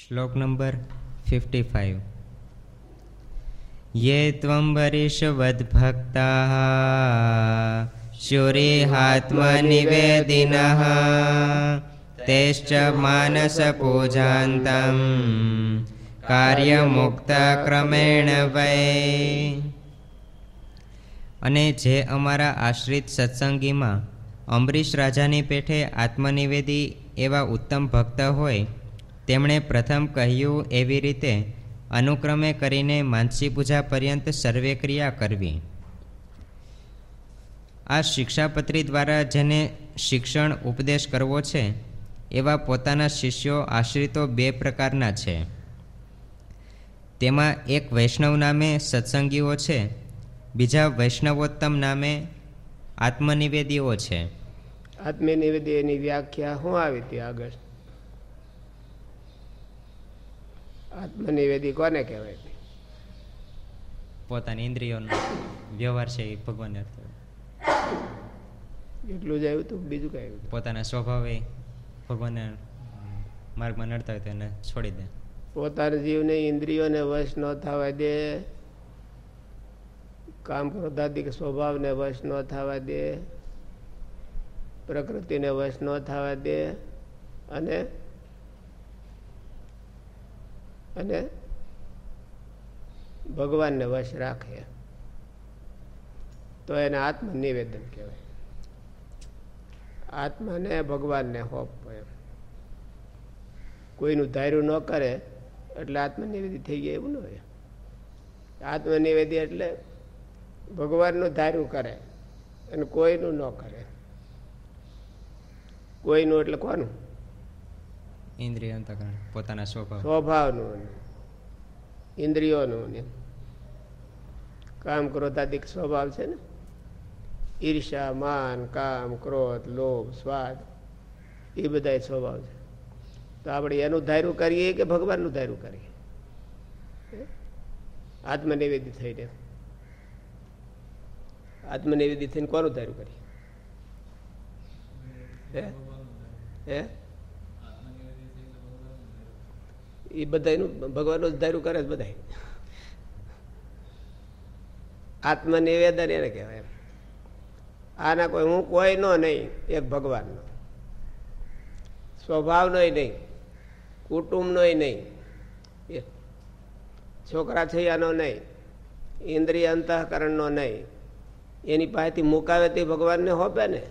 શ્લોક number fifty five યે ત્વં વરિષવદ્ભક્તાः શુરીહાત્મનિવેદિનઃ તેશ્ચ માનસપૂજાન્तं કાર્યમુક્તક્રમેણ વૈ. અને જે અમારા આશ્રિત સત્સંગીમાં અંબરીશ રાજાની પેઠે આત્મનિવેદી એવા ઉત્તમ ભક્ત હોય તેમણે પ્રથમ કહ્યું, એવી રીતે અનુક્રમે કરીને માનસી પૂજા પર્યંત સર્વે ક્રિયા કરવી. આ શિક્ષાપત્રી દ્વારા જેને શિક્ષણ ઉપદેશ કરવો છે, એવા પોતાના શિષ્યો આશ્રિતો બે પ્રકારના છે. તેમાં એક વૈષ્ણવ નામે સત્સંગીઓ છે, બીજા વૈષ્ણવોત્તમ નામે આત્મનિવેદીઓ છે. આત્મનિવેદી એની વ્યાખ્યા શું આવી હતી આગળ આત્મનિવેદી કોને કહેવાય? પોતાની ઇન્દ્રિયોનો વ્યવહાર છે એ ભગવાન અર્થ એટલું જ આવ્યું તું બીજું કઈ આવ્યું પોતાના સ્વભાવે ભગવાનને માર્ગમાં નડતા હોય તો એને છોડી દે. પોતાના જીવને ઇન્દ્રિયોને વશ ન થવા દે. કામ ક્રોધાદિક સ્વભાવને વશ ન થવા દે. પ્રકૃતિને વશ ન થવા દે. અને અને ભગવાનને વશ રાખે. તો એને આત્મનિવેદન કહેવાય. આત્માને ભગવાનને હોપ એમ કોઈનું ધાર્યું ન કરે, એટલે આત્મનિવેદી થઈ ગયા એવું ન હોય. આત્મનિવેદી એટલે ભગવાનનું ધાર્યું કરે અને કોઈનું ન કરે. કોઈનું એટલે કોનું? ઇન્દ્રિય અંતકરણ પોતાના સ્વભાવ. સ્વભાવનું ઇન્દ્રિયોનું કામ ક્રોધાદિક સ્વભાવ છે ને. ઈર્ષા માન, કામ, ક્રોધ, લોભ, સ્વાદ, એ બધા સ્વભાવ છે. તો આપણે એનું ધાર્યું કરીએ કે ભગવાનનું ધાર્યું કરીએ? આત્મનિવેદી થઈને. આત્મનિવેદી થઈને કોનું ધાર્યું કરીએ? હે? હે? એ બધાનું ભગવાનનું જ ધાર્યું કરે બધા આત્મનિવેદન એને કહેવાય આના કોઈ, હું કોઈ નો નહીં, એક ભગવાનનો. સ્વભાવનો નહીં કુટુંબનો નહીં છોકરા છૈયાનો નહીં, ઇન્દ્રિય અંતઃકરણનો નહીં, એની પાસેથી મુકાવે તે ભગવાનને હોપે ને?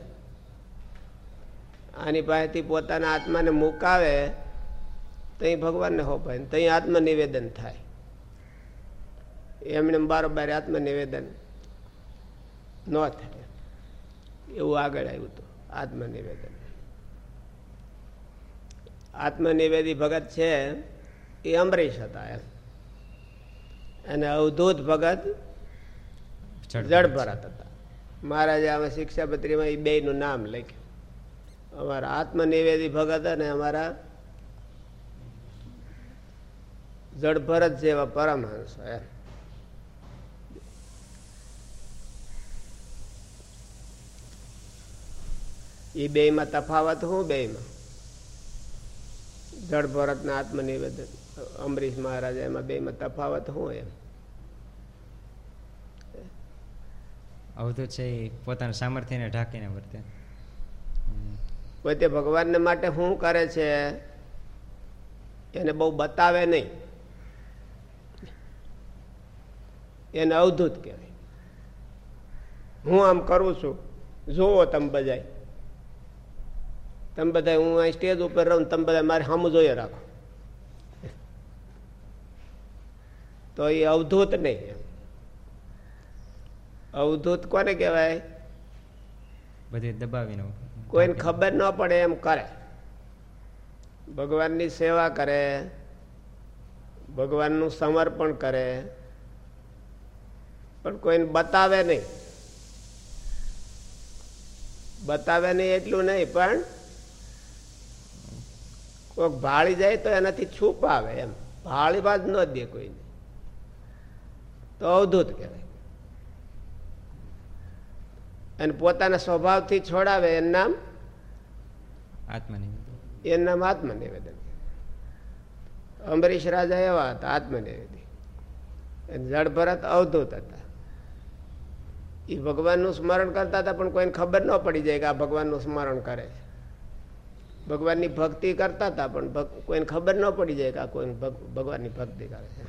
આની પાસેથી પોતાના આત્માને મુકાવે તઈ ભગવાનને હોપાય તઈ આત્મનિવેદન થાય. એમને બારોબાર આત્મનિવેદન ન થાય. એવું આગળ આવ્યું હતું આત્મનિવેદન. આત્મનિવેદી ભગત છે એ અમરીશ હતા એમ. અને અવધૂત ભગત જડ ભરત હતા. મહારાજે આમાં શિક્ષાપત્રીમાં એ બેનું નામ લખ્યું. અમારા આત્મનિવેદી ભગત અને અમારા જડભરત જેવા પરમહંસો એમ. એ બે માં તફાવત હું બે માં જડભરત ના આત્મનિવેદન અમરીશ મહારાજા એમાં બે માં તફાવત હું એમ? અવધૂત છે એ પોતાના સામર્થ્યને ઢાંકીને વર્તે. પોતે ભગવાનને માટે શું કરે છે એને બહુ બતાવે નહીં. એને અવધૂત કહેવાય. હું આમ કરું છું જુઓ તમે બધા તમે બધા હું અહીં સ્ટેજ ઉપર રહું તમે બધા મારે સામું જોઈએ રાખો. તો એ અવધૂત નહીં અવધૂત કોને કહેવાય? બધે દબાવીને કોઈને ખબર ન પડે એમ કરે. ભગવાનની સેવા કરે ભગવાનનું સમર્પણ કરે પણ કોઈને બતાવે નહીં. બતાવે નહીં એટલું નહીં પણ કોઈક ભાળી જાય તો એનાથી છુપાવે એમ. ભાળી બાદ ન દે કોઈને. તો અવધૂત કહેવાય. અને પોતાના સ્વભાવથી છોડાવે એનું નામ? આત્મનિવેદન. એનું નામ આત્મનિવેદન અંબરીશ રાજા એવા હતા આત્મનિવેદી. જળ ભરત અવધૂત હતા. એ ભગવાનનું સ્મરણ કરતા હતા, પણ કોઈને ખબર ન પડી જાય કે આ ભગવાનનું સ્મરણ કરે છે. ભગવાનની ભક્તિ કરતા હતા, પણ કોઈને ખબર ન પડી જાય કે આ કોઈ ભગવાનની ભક્તિ કરે છે.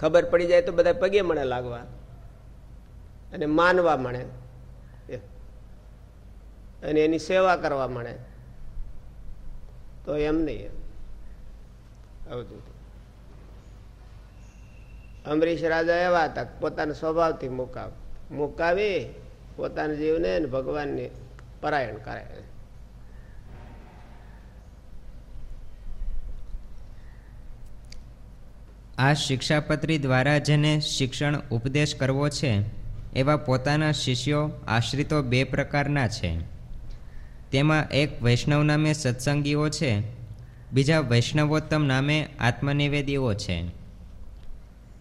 ખબર પડી જાય તો બધા પગે મળે લાગવા. અને માનવા મળે. અને એની સેવા કરવા મળે. તો એમ નહીં. આવતું અમરીશ રાજા એવા હતા પોતાના સ્વભાવથી મુકાવ, મુકાવી, પોતાના જીવને ભગવાનને પરાયણ કરે. આ શિક્ષાપત્રી દ્વારા જેને શિક્ષણ ઉપદેશ કરવો છે, એવા પોતાના શિષ્યો આશ્રિતો બે પ્રકારના છે. તેમાં એક વૈષ્ણવ નામે સત્સંગીઓ છે, બીજા વૈષ્ણવોત્તમ નામે આત્મનિવેદીઓ છે.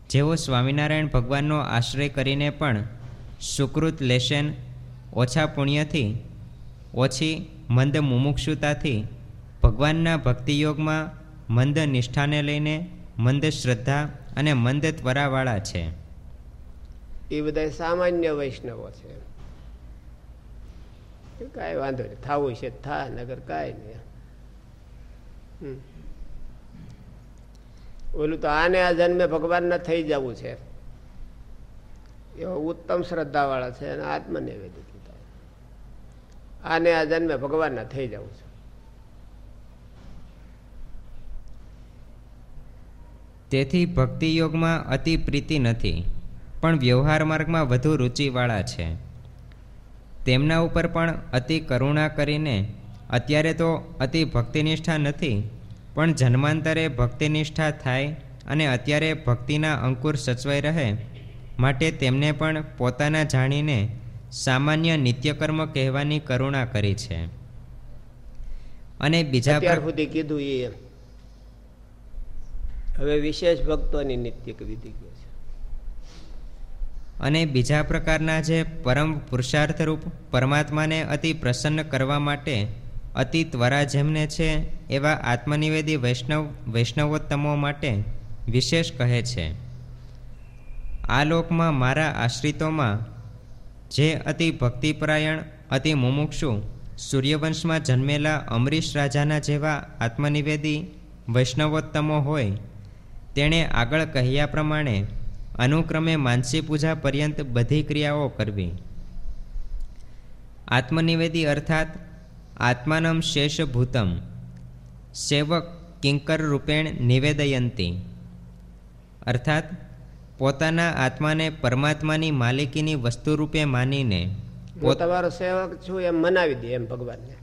જેઓ સ્વામિનારાયણ ભગવાનનો આશ્રય કરીને પણ સુકૃત લેશન, ઓછા પુણ્યથી, ઓછી મંદ મુમુક્ષુતાથી ભગવાનના ભક્તિયોગમાં મંદ નિષ્ઠાને લઈને મંદ શ્રદ્ધા અને મંદ ત્વરાવાળા છે. એ બધા સામાન્ય વૈષ્ણવો છે. કાંઈ વાંધો નહીં, થવું છે, થા, નગર કાંઈ નહીં. ઓલું તો આને આ જન્મે ભગવાનના થઈ જવું છે. એવો ઉત્તમ શ્રદ્ધાવાળા છે અને આત્મનિવેદિત આને આ જન્મે ભગવાનના થઈ જવું છે. તેથી ભક્તિ યોગમાં અતિ પ્રીતિ નથી, પણ વ્યવહાર માર્ગમાં વધુ રુચિવાળા છે. તેમના ઉપર પણ અતિ કરુણા કરીને અત્યારે તો અતિ ભક્તિનિષ્ઠા નથી પણ જન્માંતરે ભક્તિનિષ્ઠા થાય અને અત્યારે ભક્તિના અંકુર સચવાઈ રહે માટે તેમને પણ પોતાના જાણીને સામાન્ય નિત્યકર્મ કહેવાની કરુણા કરી છે. અને બીજા સુધી કીધું એ હવે વિશેષ ભક્તોની નિત્ય વિધિ કહે છે. અને બીજા પ્રકારના જે પરમ પુરુષાર્થ રૂપ પરમાત્માને અતિ પ્રસન્ન કરવા માટે અતિ ત્વરા જેમને છે, એવા આત્મનિવેદી વૈષ્ણવ, વૈષ્ણવોત્તમો માટે વિશેષ કહે છે. આ લોકમાં મારા આશ્રિતોમાં જે અતિ ભક્તિપરાયણ, અતિ મુમુક્ષુ સૂર્યવંશમાં જન્મેલા અમરીશ રાજાના જેવા આત્મનિવેદી વૈષ્ણવોત્તમો હોય, તેણે આગળ કહ્યા પ્રમાણે અનુક્રમે માનસી પૂજા પર્યંત બધી ક્રિયાઓ કરવી. આત્મનિવેદી અર્થાત આત્માનમ શેષભૂતમ. સેવક કિંકર રૂપેણ નિવેદયંતી. અર્થાત, પોતાના આત્માને પરમાત્માની માલિકીની વસ્તુ રૂપે માનીને તમારો સેવક છું એમ મનાવી દે એમ ભગવાનને.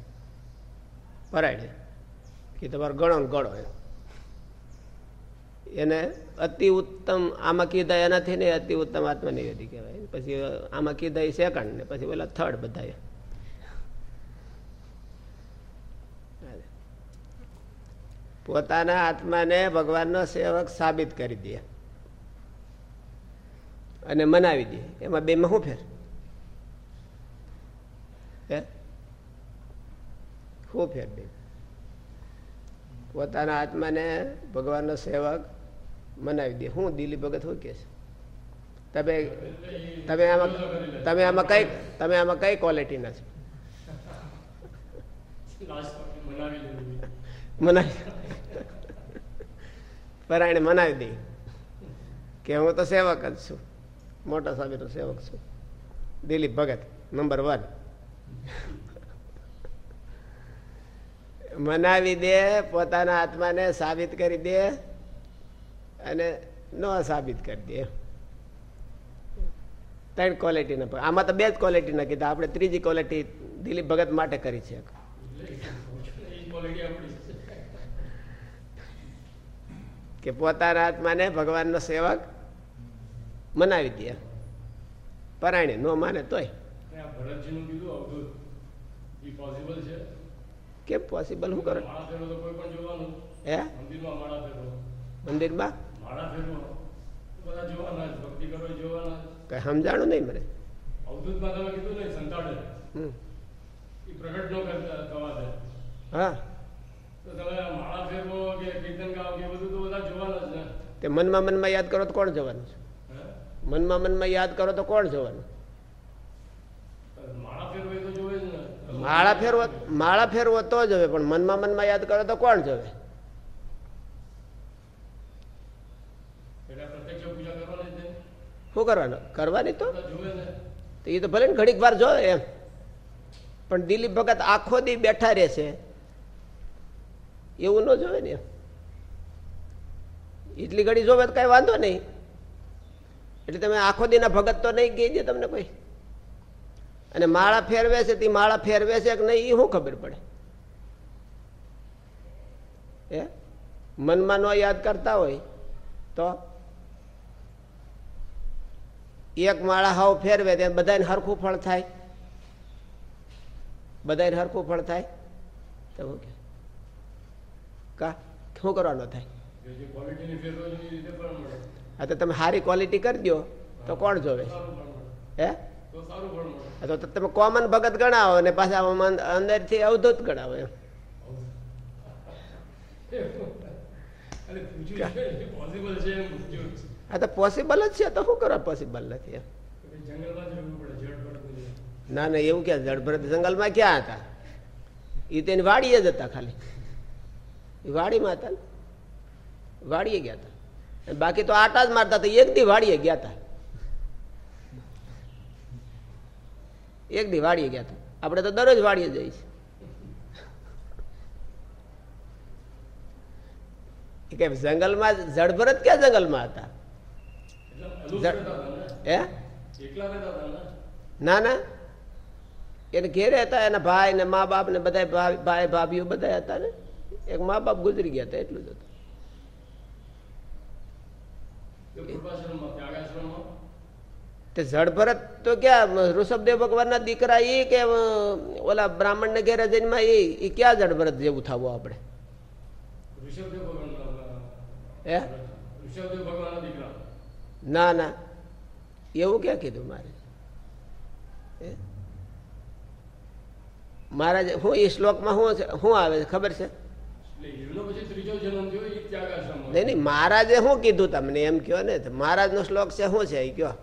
પરાયણે. કે તમારો ગણો ગણો એમ. એને અતિ ઉત્તમ આમાં કીધા એનાથી ને અતિ ઉત્તમ આત્મનિવેદી કહેવાય. પછી આમાં કીધા એ સેકન્ડ ને પછી પેલા થર્ડ બધા પોતાના આત્માને ભગવાનનો સેવક સાબિત કરી દે. અને મનાવી દે. એમાં બે માં શું ફેર? શું ફેર બે પોતાના આત્માને ભગવાનનો સેવક મનાવી દે. હું દિલીપ ભગત હું કે છે? તમે તમે આમાં તમે આમાં કઈ તમે આમાં કઈ ક્વોલિટીના છો? મનાવી પરાયણે મનાવી દઈ કે હું તો સેવક જ છું. મોટા સાબિત સેવક છું. Dilip Bhagat, number one. મનાવી દે, પોતાના આત્માને સાબિત કરી દે અને ન સાબિત કરી દે. ત્રણ ક્વોલિટીના આમાં તો બે જ ક્વોલિટી ના કીધા. આપણે ત્રીજી ક્વોલિટી દિલીપ ભગત માટે કરી છે. કે પોતાના આત્માને ભગવાનનો સેવક મનાવી દે. પરાયણે ન માને તોય. કેમ પોસિબલ શું કરો? હે? મંદિરમાં કઈ સમજાણું નહીં મને. હા. તો મનમાં મનમાં યાદ કરો તો કોણ જવાનું છે? મનમાં મનમાં યાદ કરો તો કોણ જવાનું? માળા ફેરવો માળા ફેરવો તો જ હવે પણ મનમાં મનમાં યાદ કરો તો કોણ જવે? શું કરવાનું? કરવાની તો? એ તો ભલે ને ઘડીક વાર જોવે એમ. પણ દિલીપ ભગત આખો દી બેઠા રહેશે એવું ન જોવે ને એમ. એટલી ઘડી જોવે તો કઈ વાંધો નહીં. એટલે તમે આખો દીના ભગત તો નહીં કહી દે તમને કોઈ. અને માળા ફેરવે છે, તે માળા ફેરવે છે કે નહીં એ શું ખબર પડે? એ મનમાં ન યાદ કરતા હોય તો એક માળા હાવ ફેરવે ત્યાં બધાને હરખું ફળ થાય. બધાને હરખું ફળ થાય. તો કા? શું કરવાનો થાય? આ તો તમે સારી ક્વોલિટી કરી દો તો કોણ જોવે? હે? તો તમે કોમન ભગત ગણાવો અને પાછા અંદરથી અવધૂત ગણાવો એમ. હા તો પોસિબલ જ છે તો શું કરવા પોસિબલ નથી ના ના એવું ક્યાં? જળભરત જંગલમાં ક્યાં હતા? એ તેની વાડીએ જ હતા ખાલી. વાડીમાં હતા ને? વાડીએ ગયા હતા બાકી તો આટા જ મારતા હતા. એક દી વાડીએ ગયા હતા એક દી વાડીએ ગયા હતા આપણે તો દરરોજ વાડીએ જઈએ છીએ. કે જંગલમાં જડભરત ક્યાં જંગલમાં હતા? હે? ને ને. એને ઘેરે હતા, એના ભાઈ ને મા બાપ ને બધા ભાઈ ભાભીઓ બધા હતા ને. એક મા બાપ ગુજરી ગયા હતા એટલું જ હતું. તે પૂર્વાશ્રમમાં ત્યાગાશ્રમમાં તે જળભરત તો ક્યાં ઋષભદેવ ભગવાનના દીકરા એ કે અ, ઓલા બ્રાહ્મણ ને ઘેરે જન્મા એ એ ક્યાં જળભરત જેવું થવું આપણે? ઋષભદેવ ભગવાનના હે? ઋષભદેવ ભગવાનના દીકરા. ના ના. એવું ક્યાં કીધું મારે? હે? મહારાજ હું એ શ્લોકમાં શું છે શું આવે છે ખબર છે? નહીં નહીં મહારાજે શું કીધું તમને? એમ કયો ને મહારાજ નો શ્લોક છે શું છે? એ કયો. આર-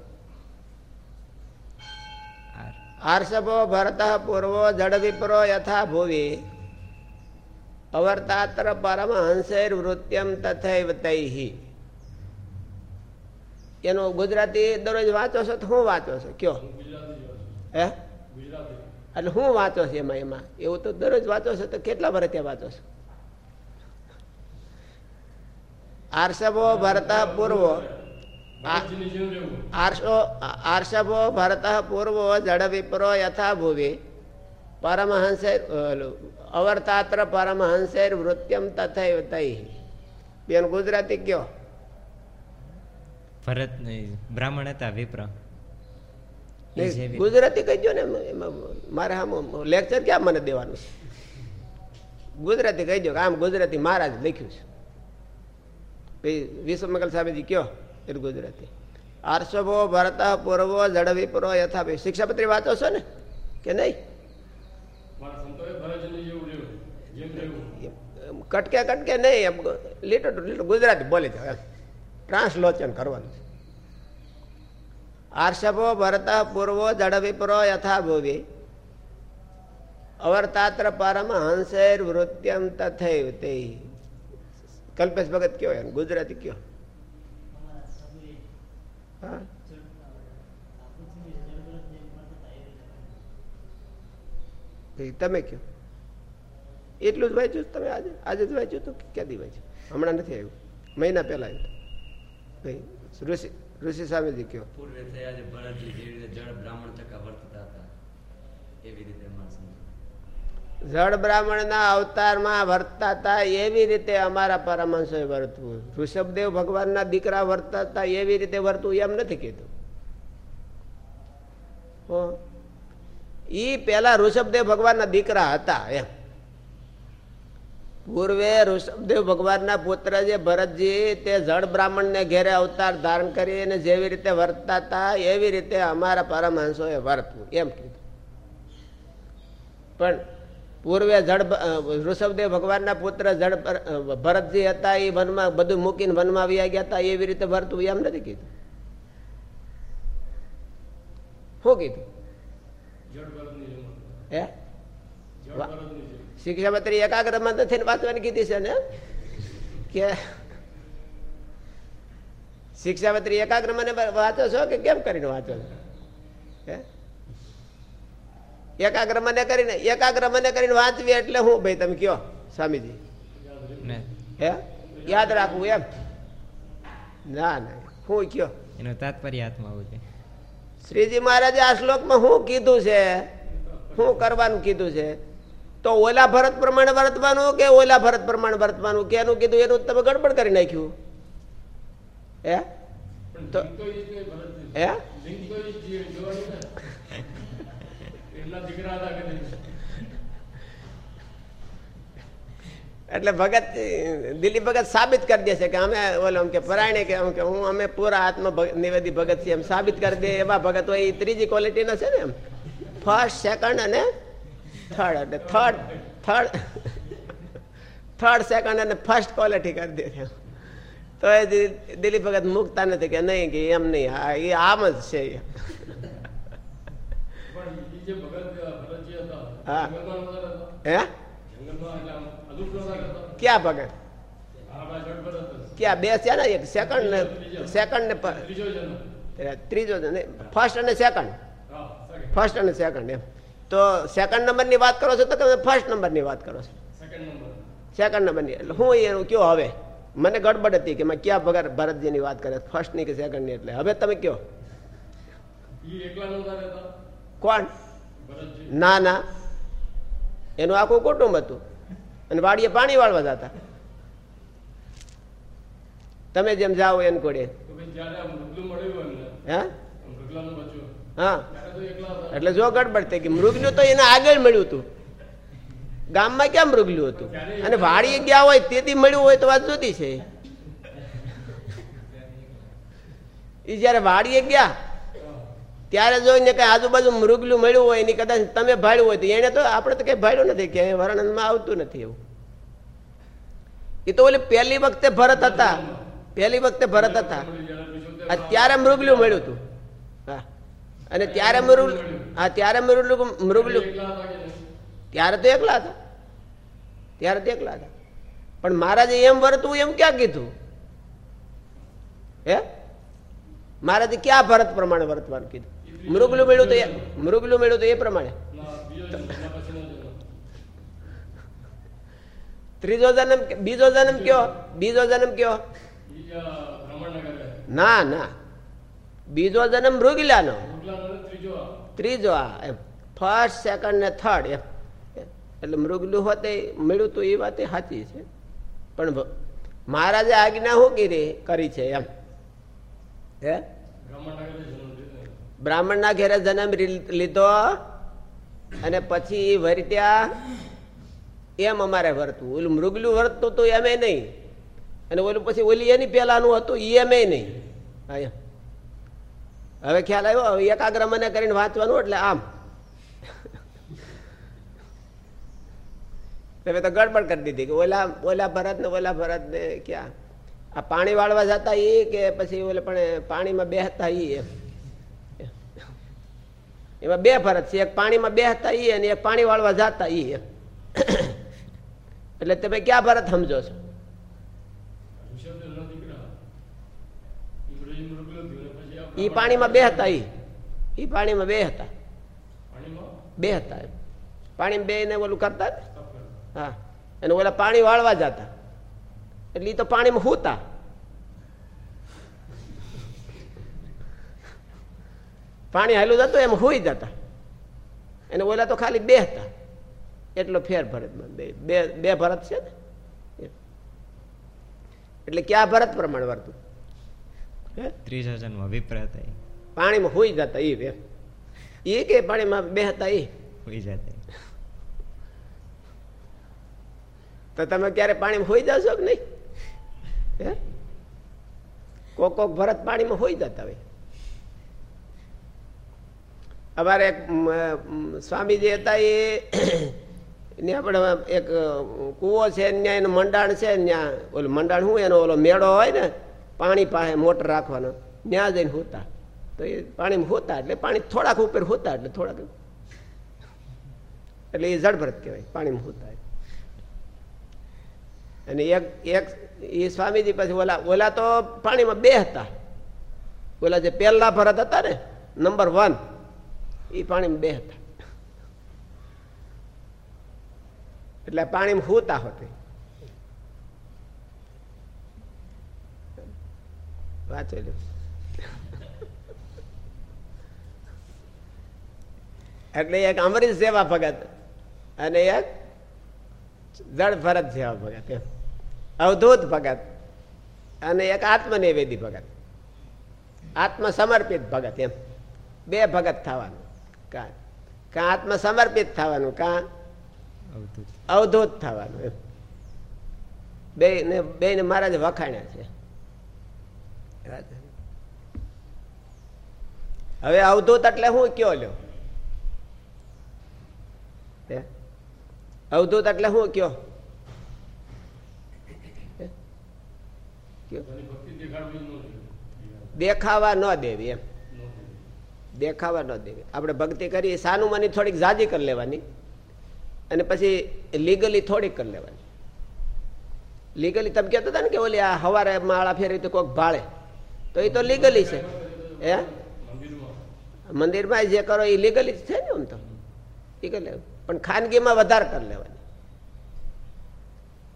આર્ષભો ભરત પૂર્વો જડ વિપ્રો યથા ભુવિ. અવર્તાત્ર પરમ હંસેર વૃત્યમ તથૈવ તૈહિ. એનો ગુજરાતી દરરોજ વાંચો છો તો શું વાંચો છો? કયો. હું? હે એટલે શું વાંચો છો એમાં એમાં? એવું તો દરરોજ વાંચો છો તો કેટલા વર્ષ ત્યાં વાંચો છો? આર્ષભો ભરત પૂર્વો આર્ષો આર્ષભો ભરત પૂર્વો જડ વિપ્રો યથા ભુવિ પરમહંસેર અવર્તાત્ર પરમહંસેર વૃત્યમ તથૈવ તૈ બેન ગુજરાતી કયો? ભરત બ્રાહ્મણ હતા વિપ્ર. ગુજરાતી કહી દો ને મારે આમ લેક્ચર ક્યાં મને દેવાનું છે? ગુજરાતી કહી દો કે આમ ગુજરાતી મહારાજ લખ્યું છે. વિશ્વમંગલ સ્વામીજી કયો એ ગુજરાતી આર્ષભો ભરત પૂર્વો જડ વિપ્રો યથા ભાઈ શિક્ષાપત્રી વાંચો છો ને કે નહીં મારા સંતોએ ભરતજીની જેવું રહેવું જેમ રહેવું એમ કટકે કટકે નહીં એમ લીટો ટુ લીટો ગુજરાતી બોલી જાવ એમ ટ્રાન્સલોચન કરવાનું છે આર્ષભો ભરત પૂર્વો જડ વિપ્રો યથા ભુવિ અવર્તાત્ર પરમ હંસેર વૃત્યમ તથૈવ તે કલ્પેશ ભગત કયો એમ? ગુજરાતી કયો? હા? તમે કયો? એટલું જ વાંચ્યું તમે આજે? આજે જ વાંચ્યું હતું ક્યાંથી વાંચ્યું? હમણાં નથી આવ્યું. મહિના પહેલા આવ્યું ઋષિ ઋષિ સ્વામીજી કયો? પૂર્વે થયા જળ બ્રાહ્મણ ટકા વર્તતા હતા, એવી રીતે જળ બ્રાહ્મણના અવતારમાં વર્તતા હતા, એવી રીતે અમારા પરમહંસોએ વર્તવું. ઋષભદેવ ભગવાનના દીકરા વર્તતા હતા, એવી રીતે વર્તવું એમ નથી કીધું. ઈ પેલા ઋષભદેવ ભગવાનના દીકરા હતા એમ. પૂર્વે ઋષભદેવ ભગવાનના પુત્ર જે ભરતજી તે જળ બ્રાહ્મણને ઘેરે અવતાર ધારણ કરીને જેવી રીતે વર્તતા હતા, એવી રીતે અમારા પરમહંસોએ વર્તવું એમ કીધું. પણ પૂર્વે જડ ઋષભદેવ ભગવાનના પુત્ર જડ ભરતજી હતા, એ વનમાં બધું મૂકીને વનમાં આવી ગયા હતા, એવી રીતે ભરતું એમ નથી કીધું શું કીધું. હે શિક્ષા જેમ. એકાગ્રમાં નથી ને વાંચવાની કીધી છે ને કે શિક્ષા મંત્રી એકાગ્રમાં વાંચો છો કે કેમ કરીને વાંચો છો હે એકાગ્ર મને કરીને એકાગ્ર મને કરીને વાંચવી એટલે હું? ભાઈ તમે કયો સ્વામીજી? ને. હે? યાદ રાખવું એમ? ના ના. હું કયો? એનો તાત્પર્ય હાથમાં છે શ્રીજી મહારાજે આ શ્લોકમાં શું કીધું છે? શું કરવાનું કીધું છે? તો ઓલા ભરત પ્રમાણે વર્તવાનું કે ઓલા ભરત પ્રમાણે વર્તવાનું કે એનું કીધું એનું તમે ગડબડ કરી નાખ્યું. હે? તો-. હે? એટલે ભગત, દિલીપ ભગત સાબિત કરી દેશે કે અમે ઓલો કે પરાયણે કે કે હું, અમે પૂરા આત્મ નિવેદી ભગત છીએ, એમ સાબિત કરી દે એવા ભગત હોય એ ત્રીજી ક્વોલિટીના છે ને એમ. ફર્સ્ટ સેકન્ડ અને થર્ડ એટલે થર્ડ થર્ડ થર્ડ સેકન્ડ અને ફર્સ્ટ ક્વોલિટી કરી દે છે. તો એ દિલીપ ભગત મૂકતા નથી કે નહીં, કે એમ નહીં, હા એ આમ જ છે એ. પણ ઈ જે ભગત ભરતજી હતા, હા. જંગલમાં નહોતા રહેતા? હે જંગલમાં એટલે આમ અદૂર નહોતા રહેતા? ક્યાં ભગત આપણા જડ ભરત જ. ક્યાં બે છે ને એક સેકન્ડ ને સેકન્ડ ને પ- ત્રીજો જન્મ. ત્રીજો ફર્સ્ટ અને સેકન્ડ હા, second. ફર્સ્ટ અને સેકન્ડ એમ તો સેકન્ડ નંબરની વાત કરો છો તો તમે ફર્સ્ટ નંબરની વાત કરો છો Second number. સેકન્ડ નંબરની એટલે હું એનું કયો હવે મને ગડબડ હતી કે મેં ક્યાં ભગત ભરતજીની વાત કરે ફર્સ્ટની કે સેકન્ડની એટલે હવે તમે કયો ઈ એકલા નહોતા રહેતા? કોણ ભરતજી. ના ના. એનું આખું કુટુંબ હતું. અને વાડીએ પાણી વાળવા જતા. તમે જેમ જાઓ એમ કોડે. હે. એટલે જો ગડબડ થઈ ગઈ મૃગલું તો એને આગળ મળ્યું હતું. ગામમાં ક્યાં મૃગલું હતું? અને વાડીએ ગયા હોય તેથી મળ્યું હોય તો વાત જુદી છે એ જયારે વાડીએ ગયા ત્યારે જોઈને કઈ આજુબાજુ મૃગલું મળ્યું હોય, એની કદાચ તમે ભાડ્યું હોય તો એને તો આપણે તો કઈ ભાડ્યું નથી કે વર્ણનમાં આવતું નથી એવું. એ તો ઓલી પહેલી વખતે ભરત હતા. પહેલી વખતે ભરત હતા. ત્યારે મૃગલું મળ્યું હતું. હા. અને ત્યારે મૃગ, હા, ત્યારે મૃગલું મૃગલું. કે? ત્યારે તો એકલા હતા. ત્યારે તો એકલા હતા. પણ મહારાજે એમ વર્તવું, એમ ક્યાં કીધું? હે? મહારાજે ક્યાં ભરત પ્રમાણે વર્તવાનું કીધું? મૃગલું મેળવું તો મૃગલું મેળવું તો એ પ્રમાણે. ત્રીજો જન્મ બીજો જન્મ કયો બીજો જન્મ કયો. ના ના બીજો જન્મ મૃગલાનો ત્રીજો આ. એમ ફર્સ્ટ સેકન્ડ ને થર્ડ એમ. એટલે મૃગલું હોતે મળ્યું તો એ વાત સાચી છે પણ મહારાજે આજ્ઞા શું કરી કરી છે, એમ હે. બ્રાહ્મણના ઘેરે જન્મ લીધો અને પછી વર્ત્યા. એમ અમારે વર્તવું ઓલું મૃગલું વર્તતું હતું એમ નહીં. અને ઓલું પછી ઓલી એની પેલાનું હતું એમ નહીં. હવે ખ્યાલ આવ્યો? એકાગ્ર મને કરીને વાંચવાનું એટલે આમ. તમે તો ગડબડ કરી દીધી કે ઓલા ઓલા ભરત ને ઓલા ભરત ને ક્યાં? આ પાણી વાળવા જતા એ કે પછી ઓલે પણ પાણીમાં બેહતા એ એમ. એમાં બે ફરજ છે. એક પાણીમાં બે હતા ઈ અને એક પાણી વાળવા જતા ઈ એટલે તમે ક્યાં ભરત સમજો છો? એ પાણીમાં ઈ. હતા એ ઈ પાણીમાં બેહતા. ઈ બે બેહતા પાણીમાં બે ને ઓલું કરતા. હા. અને ઓલા પાણી વાળવા જતા. એટલે ઈ તો પાણીમાં હુતા પાણી હાલું જતું એમ હોઈ જતા. એને ઓલા તો ખાલી બેહતા. એટલો ફેર ભરતમાં બે બે બે ભરત છે ને? એટલે ક્યાં ભરત પ્રમાણે વર્તું? હે? ત્રીજો જન્મ વિપ્ર હતા પાણીમાં હોઈ જતા એ બે એ કે પાણીમાં બેહતા એ હોઈ જતા તો તમે ક્યારે પાણીમાં હોઈ જશો કે નહીં? કોક કોક ભરત પાણીમાં હોઈ જતા હોય. અમારે એક સ્વામીજી હતા એ આપણે એક કૂવો છે ત્યાં એનું મંડાણ છે ત્યાં ઓલું મંડાણ શું એનો ઓલો મેળો હોય ને, પાણી પાસે મોટર રાખવાનો ત્યાં જઈને હોતા. તો એ પાણીમાં હોતા, એટલે પાણી થોડાક ઉપર હોતા, એટલે થોડાક એટલે એ જળભરત કહેવાય, પાણીમાં હોતા અને એક એક, એ સ્વામીજી પછી ઓલા ઓલા તો પાણીમાં બે હતા. ઓલા જે પહેલા ભરત હતા ને, નંબર વન. એ પાણીમાં બે હતા. એટલે પાણીમાં હોતા હોતે. વાંચેલું. એટલે એક અમરીશ જેવા ભગત અને એક જળ ભરત જેવા ભગત એમ. અવધૂત ભગત અને એક આત્મનિવેદી ભગત. આત્મ સમર્પિત ભગત એમ. બે ભગત થવાનું. કા? કા આત્મ સમર્પિત થવાનું? કા? અવધૂત. થવાનું એમ. બે ને બે ને મહારાજ વખાણ્યા છે. હવે અવધૂત એટલે હું કયો લ્યો? અવધૂત એટલે હું કયો? દેખાવા ન દેવી એમ. દેખાવા ન દેવી. આપણે ભક્તિ કરી સાનું થોડીક જાજી કરી લેવાની અને પછી લીગલી થોડીક કરી લેવાની. લીગલી તમે કહેતા હતા ને કે ઓલી આ હવારે માળા ફેરવી તો કોઈક ભાળે. તો એ તો લીગલી છે. હે? મંદિરમાં જે કરો એ લીગલી છે ને આમ તો. એ પણ ખાનગીમાં વધારે કરી લેવાની.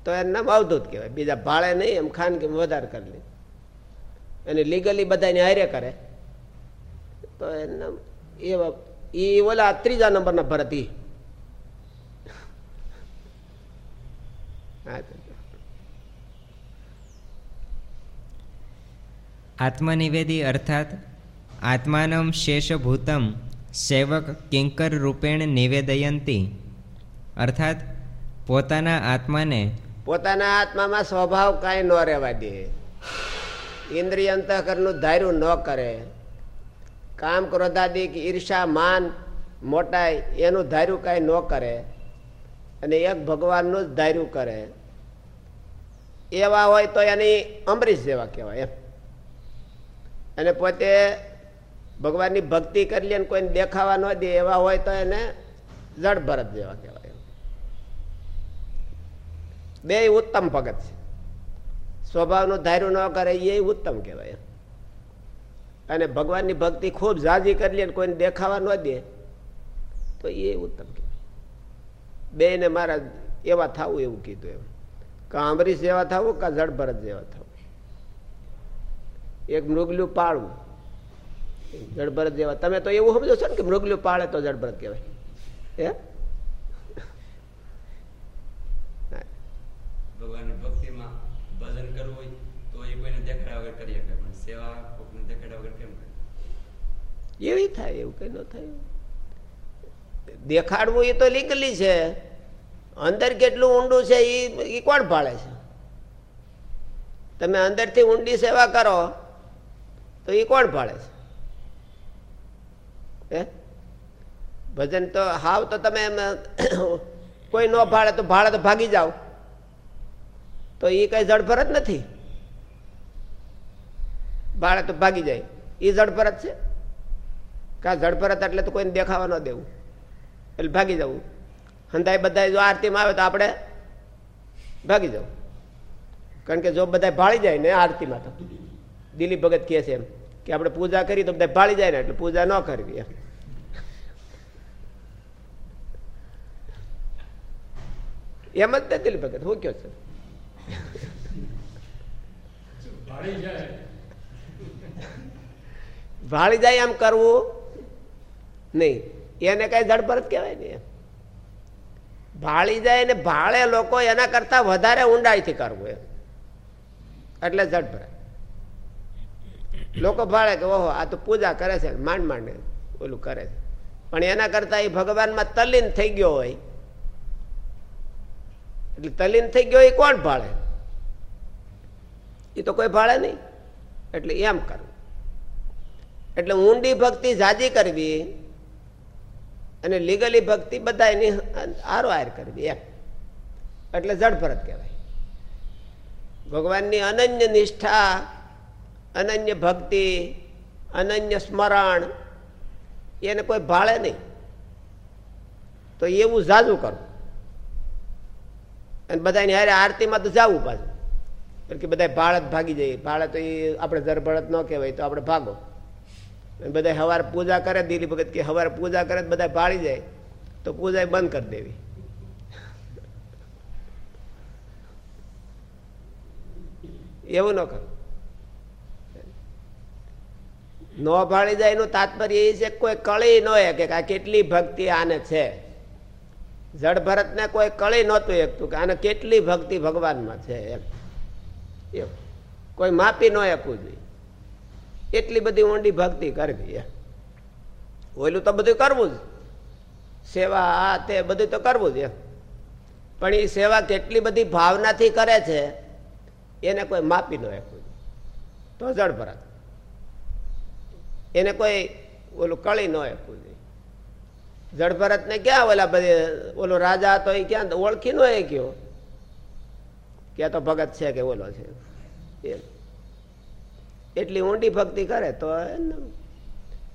તો એનું નામ અવધૂત કહેવાય. બીજા ભાળે નહીં, એમ ખાનગીમાં વધારે કરી લે. અને લીગલી બધાને હારે કરે. તો એવા એ ઓલા ત્રીજા નંબરના ભરત. આત્મનિવેદી અર્થાત આત્માનમ શેષભૂતમ સેવક કિંકર રૂપેણ નિવેદયંતી. અર્થાત પોતાના આત્માને પોતાના આત્મામાં સ્વભાવ કાંઈ ન રહેવા દે. ઇન્દ્રિય અંતઃકરણનું ધાર્યું ન કરે. કામ ક્રોધાદિક ઈર્ષા, માન, મોટાઈ, એનું ધાર્યું કાંઈ ન કરે અને એક ભગવાનનું જ ધાર્યું કરે. એવા હોય તો એની અમરીશ જેવા કહેવાય એમ. અને પોતે ભગવાનની ભક્તિ કરી લે કોઈને દેખાવા ન દે, એવા હોય તો એને જડ ભરત જેવા કહેવાય બે ઉત્તમ ભગત છે. સ્વભાવનું ધાર્યું ન કરે, એ ઉત્તમ કહેવાય અને ભગવાનની ભક્તિ ખૂબ ઝાઝી કરી લે અને કોઈને દેખાવા ન દે, તો એ ઉત્તમ કહેવાય. બે ને મારા એવા થવું એવું કીધું એમ. કા અમરીશ જેવા થવું કા જડભરત જેવા થવું? એક મૃગલું પાળવું. જડભરત જેવા. તમે તો એવું સમજો છો ને કે મૃગલું પાળે તો જડભરત કહેવાય. હે? ભગવાનની ભક્તિમાં ભજન કરવું હોય તો એ કોઈને દેખાડ્યા વગર પણ સેવા એવી થાય, એવું કઈ ન થાય. દેખાડવું એ તો લીગલી છે. અંદર કેટલું ઊંડું છે એ કોણ ભાળે છે? તમે અંદરથી ઊંડી સેવા કરો, તો એ કોણ ભાળે છે? ભજન તો, હાવ તો તમે કોઈ ન ભાળે તો ભાળે તો ભાગી જાઓ. તો એ કઈ જ નથી. ભાળે તો ભાગી જાય. એ જડપરત છે? કા જડપરત એટલે તો કોઈને દેખાવા ન દેવું. એટલે ભાગી જવું. હંધાઈ બધા જો આરતીમાં આવે તો આપણે ભાગી જવું. કારણ કે જો બધા ભાળી જાય ને આરતીમાં તો. દિલીપ ભગત કહે છે એમ કે આપણે પૂજા કરી તો બધા ભાળી જાય ને એટલે પૂજા ન કરવી એમ. એમ જ ને દિલીપ ભગત, હું કયો છું? ભાળી જાય એમ કરવું? નહીં. એને કઈ જડભરત કહેવાય ને ભાળી જાય ને ભાળે લોકો એના કરતા વધારે ઊંડાઈથી કરવું એમ. એટલે જડભરત લોકો ભાળે કે, ઓહો, આ તો પૂજા કરે છે, માંડ માંડ ઓલું કરે છે. પણ એના કરતા એ ભગવાનમાં તલ્લીન થઈ ગયો હોય. એટલે તલ્લીન થઈ ગયો એ કોણ ભાળે? એ તો કોઈ ભાળે નહીં. એટલે એમ કરવું. એટલે ઊંડી ભક્તિ જાજી કરવી અને લીગલી ભક્તિ બધા એની આરો આર કરવી, એમ. એટલે જડભરત કહેવાય. ભગવાનની અનન્ય નિષ્ઠા, અનન્ય ભક્તિ, અનન્ય સ્મરણ, એને કોઈ ભાળે નહીં. તો એવું ઝાઝું કરવું. અને બધાની હારે આરતીમાં તો જવું પાછું. કે બધા ભાળત ભાગી જાય. ભાળે તો એ આપણે જરભરત ન કહેવાય, તો આપણે ભાગો. બધા સવારે પૂજા કરે દિલી ભગત કે સવારે પૂજા કરે બધા ભાળી જાય, તો પૂજા બંધ કરી દેવી. એવું ન કર. ન ભાળી જાય એનું તાત્પર્ય એ છે કોઈ કળી ન કે આ કેટલી ભક્તિ આને છે. જડ ભરત ને કોઈ કળી નહોતું એકતું કે આને કેટલી ભક્તિ ભગવાનમાં છે એમ. કોઈ માપી ન એકવું જોઈએ. એટલી બધી ઊંડી ભક્તિ કરવી ઓલું તો બધું કરવું જ. સેવા, આ તે બધું તો કરવું જ પણ એ સેવા કેટલી બધી ભાવનાથી કરે છે, એને કોઈ માપી ન શકવું તો જડ ભરત. એને કોઈ ઓલું કળી ન રાખવું જોઈએ જડભરત ને ક્યાં ઓલા બધે, ઓલો રાજા હતો એ ક્યાં ઓળખી નો એ કયો ક્યાં તો ભગત છે કે ઓલો છે? એમ એટલી ઊંડી ભક્તિ કરે તો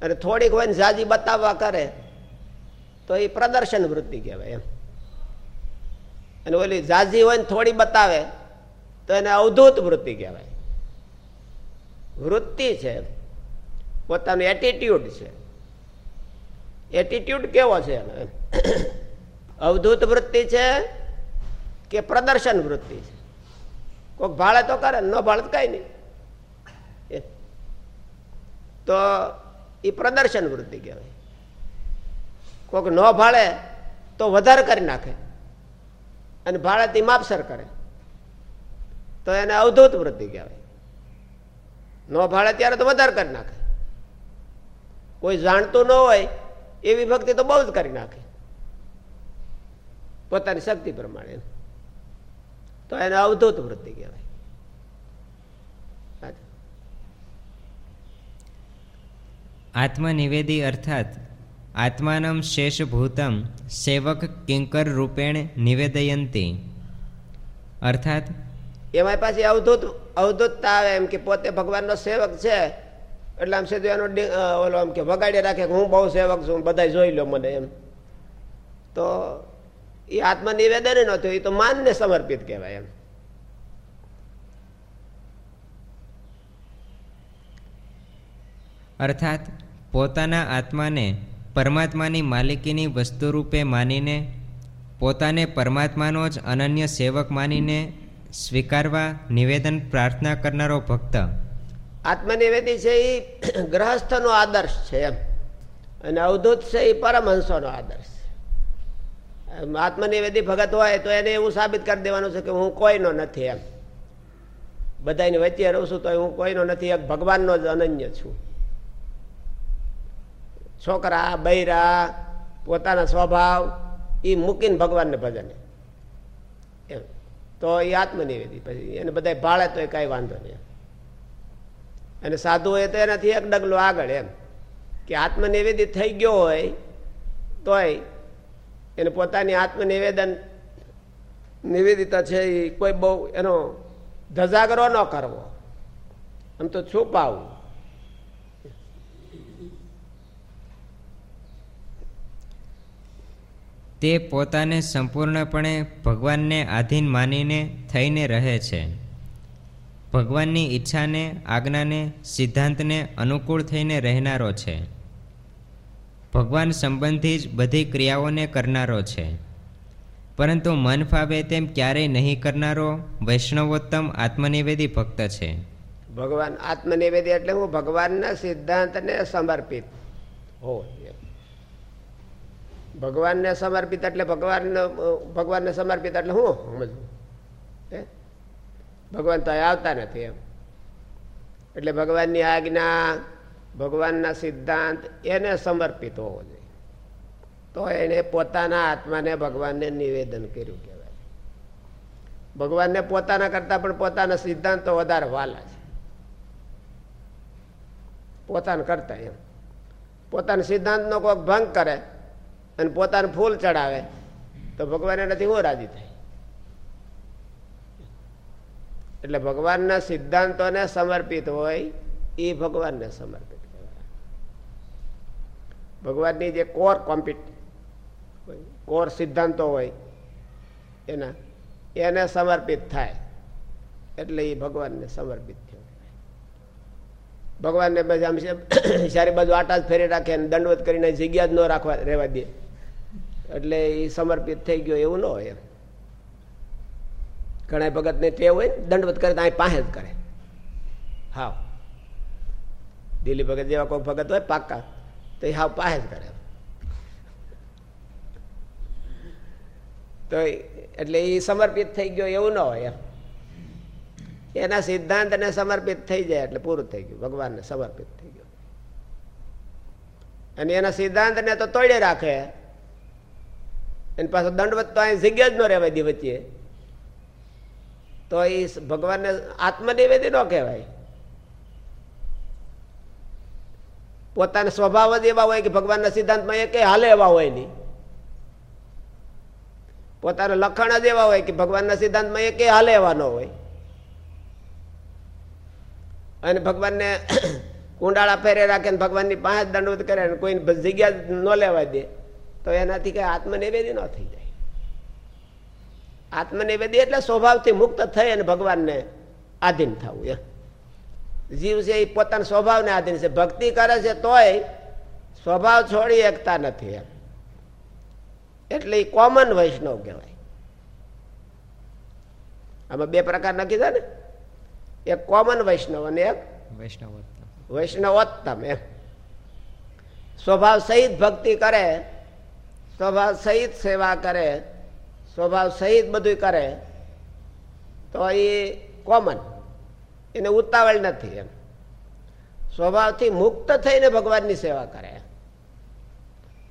અને થોડીક હોય ને જાજી બતાવવા કરે, તો એ પ્રદર્શન વૃત્તિ કહેવાય એમ. અને ઓલી જાજી હોય ને થોડી બતાવે, તો એને અવધૂત વૃત્તિ કહેવાય. વૃત્તિ છે પોતાનું એટીટ્યુડ છે. એટીટ્યુડ કેવો છે અવધૂત વૃત્તિ છે કે પ્રદર્શન વૃત્તિ છે? કોઈક ભાળે તો કરે, ન ભાળે કઈ નહીં. તો એ પ્રદર્શન વૃત્તિ કહેવાય. કોઈક ન ભાળે તો વધારે કરી નાખે. અને ભાળે તે માપસર કરે. તો એને અવધૂત વૃત્તિ કહેવાય. ન ભાળે ત્યારે તો વધારે કરી નાખે. કોઈ જાણતું ન હોય એવી ભક્તિ તો બહુ જ કરી નાખે. પોતાની શક્તિ પ્રમાણે. તો એને અવધૂત વૃત્તિ કહેવાય. આત્મનિવેદી અર્થાત આત્માનમ શેષભૂતમ સેવક કિંકર રૂપેણ નિવેદયંતી. અર્થાત એમાં પાછી અવધૂત, અવધૂતતા આવે એમ કે પોતે ભગવાનનો સેવક છે. એટલે આમ સીધું એનો ઓલો આમ કે વગાડી રાખે કે હું બહુ સેવક છું બધા જોઈ લો મને એમ. તો એ આત્મનિવેદન ન થયું એ તો માનને સમર્પિત કહેવાય એમ. અર્થાત, પોતાના આત્માને પરમાત્માની માલિકીની વસ્તુ રૂપે માનીને, પોતાને પરમાત્માનો જ અનન્ય સેવક માનીને સ્વીકારવા નિવેદન પ્રાર્થના કરનારો ભક્ત. આત્મનિવેદી છે એ ગ્રહસ્થનો આદર્શ છે એમ. અને અવધૂત છે એ પરમહંસોનો આદર્શ છે. આત્મનિવેદી ભગત હોય તો એને એવું સાબિત કરી દેવાનું છે કે હું કોઈનો નથી એમ. બધાની વચ્ચે રહું છું તો હું કોઈનો નથી, એક ભગવાનનો જ અનન્ય છું. છોકરા, બૈરા, પોતાના સ્વભાવ, એ મૂકીને ભગવાનને ભજને. એમ. તો એ આત્મનિવેદી પછી એને બધા ભાળે તો એ કાંઈ વાંધો નહીં. અને સાધુ હોય તો એનાથી એક ડગલો આગળ એમ, કે આત્મનિવેદિત થઈ ગયો હોય, તોય એને પોતાની આત્મનિવેદન, નિવેદિતા છે એ કોઈ બહુ એનો ધજાગરો ન કરવો. આમ તો છુપાવવું. તે પોતાને સંપૂર્ણપણે ભગવાનને આધીન માનીને થઈને રહે છે. ભગવાનની ઈચ્છાને આજ્ઞાને સિદ્ધાંતને અનુકૂળ થઈને રહેનારો છે. ભગવાન સંબંધી જ બધી ક્રિયાઓને કરનારો છે. પરંતુ મન ફાવે તેમ ક્યારેય નહીં કરનારો વૈષ્ણવોત્તમ આત્મનિવેદી ભક્ત છે. ભગવાન આત્મનિવેદી એટલે હું ભગવાનના સિદ્ધાંતને સમર્પિત. હો ભગવાનને સમર્પિત એટલે ભગવાન ભગવાનને સમર્પિત એટલે હું? સમજવું ભગવાન તો આવતા નથી એમ. એટલે ભગવાનની આજ્ઞા, ભગવાનના સિદ્ધાંત એને સમર્પિત હોવો જોઈએ. તો એને પોતાના આત્માને ભગવાનને નિવેદન કર્યું કહેવાય. ભગવાનને પોતાના કરતા પણ પોતાના સિદ્ધાંતો વધારે વાલા છે. પોતાના કરતા એમ. પોતાના સિદ્ધાંતનો કોઈક ભંગ કરે અને પોતાનું ફૂલ ચડાવે, તો ભગવાન એનાથી હું રાજી થાય. એટલે ભગવાનના સિદ્ધાંતોને સમર્પિત હોય, એ ભગવાનને સમર્પિત કહેવાય. ભગવાનની જે કોર કોમ્પિટ કોર સિદ્ધાંતો હોય, એના, એને સમર્પિત થાય, એટલે એ ભગવાનને સમર્પિત થયો ભગવાનને બધા આમ સારી બાજુ આટા જ ફેરી રાખે દંડવત કરીને જગ્યા જ ન રાખવા, રહેવા દે. એટલે એ સમર્પિત થઈ ગયો એવું ન હોય ઘણા ભગત ને ટેવ હોય ને, દંડવત કરે તો પાસે જ કરે. હાવ. દિલ્હી ભગત જેવા કોઈ ભગત હોય પાક્કા, તો એ હાવ પાસે જ કરે. તો એટલે એ સમર્પિત થઈ ગયો એવું ન હોય એના સિદ્ધાંતને સમર્પિત થઈ જાય એટલે પૂરું થઈ ગયું. ભગવાનને સમર્પિત થઈ ગયું. અને એના સિદ્ધાંતને તો તોડે રાખે. એની પાછો દંડવત તો અહીં જગ્યા જ ન રહેવાય દી વચ્ચે. તો એ ભગવાનને આત્મનિવેદી ન કહેવાય. પોતાના સ્વભાવ જ એવા હોય કે ભગવાનના સિદ્ધાંતમાં એ કંઈ હાલે એવા હોય નહીં. પોતાના લખાણ જ એવા હોય કે ભગવાનના સિદ્ધાંતમાં એ કંઈ હાલે એવા ન હોય. અને ભગવાનને કુંડાળા ફેરે રાખે ભગવાનની પાંચ દંડવત કરે ને કોઈ જગ્યા ન લેવા દે. તો એનાથી કઈ આત્મનિવેદી ન થઈ જાય. આત્મનિવેદી એટલે સ્વભાવથી મુક્ત થઈ અને ભગવાનને આધીન થવું એમ. જીવ છે એ પોતાના સ્વભાવને આધીન છે. ભક્તિ કરે છે તોય સ્વભાવ છોડી એકતા નથી એમ. એટલે એ કોમન વૈષ્ણવ કહેવાય. આમાં બે પ્રકાર નક્કી છે ને. એક કોમન વૈષ્ણવ અને એક વૈષ્ણવોત્તમ. વૈષ્ણવોત્તમ એમ. સ્વભાવ સહિત ભક્તિ કરે સ્વભાવ સહિત સેવા કરે, સ્વભાવ સહિત બધું કરે, તો એ કોમન. એને ઉતાવળ નથી એમ. સ્વભાવથી મુક્ત થઈને ભગવાનની સેવા કરે.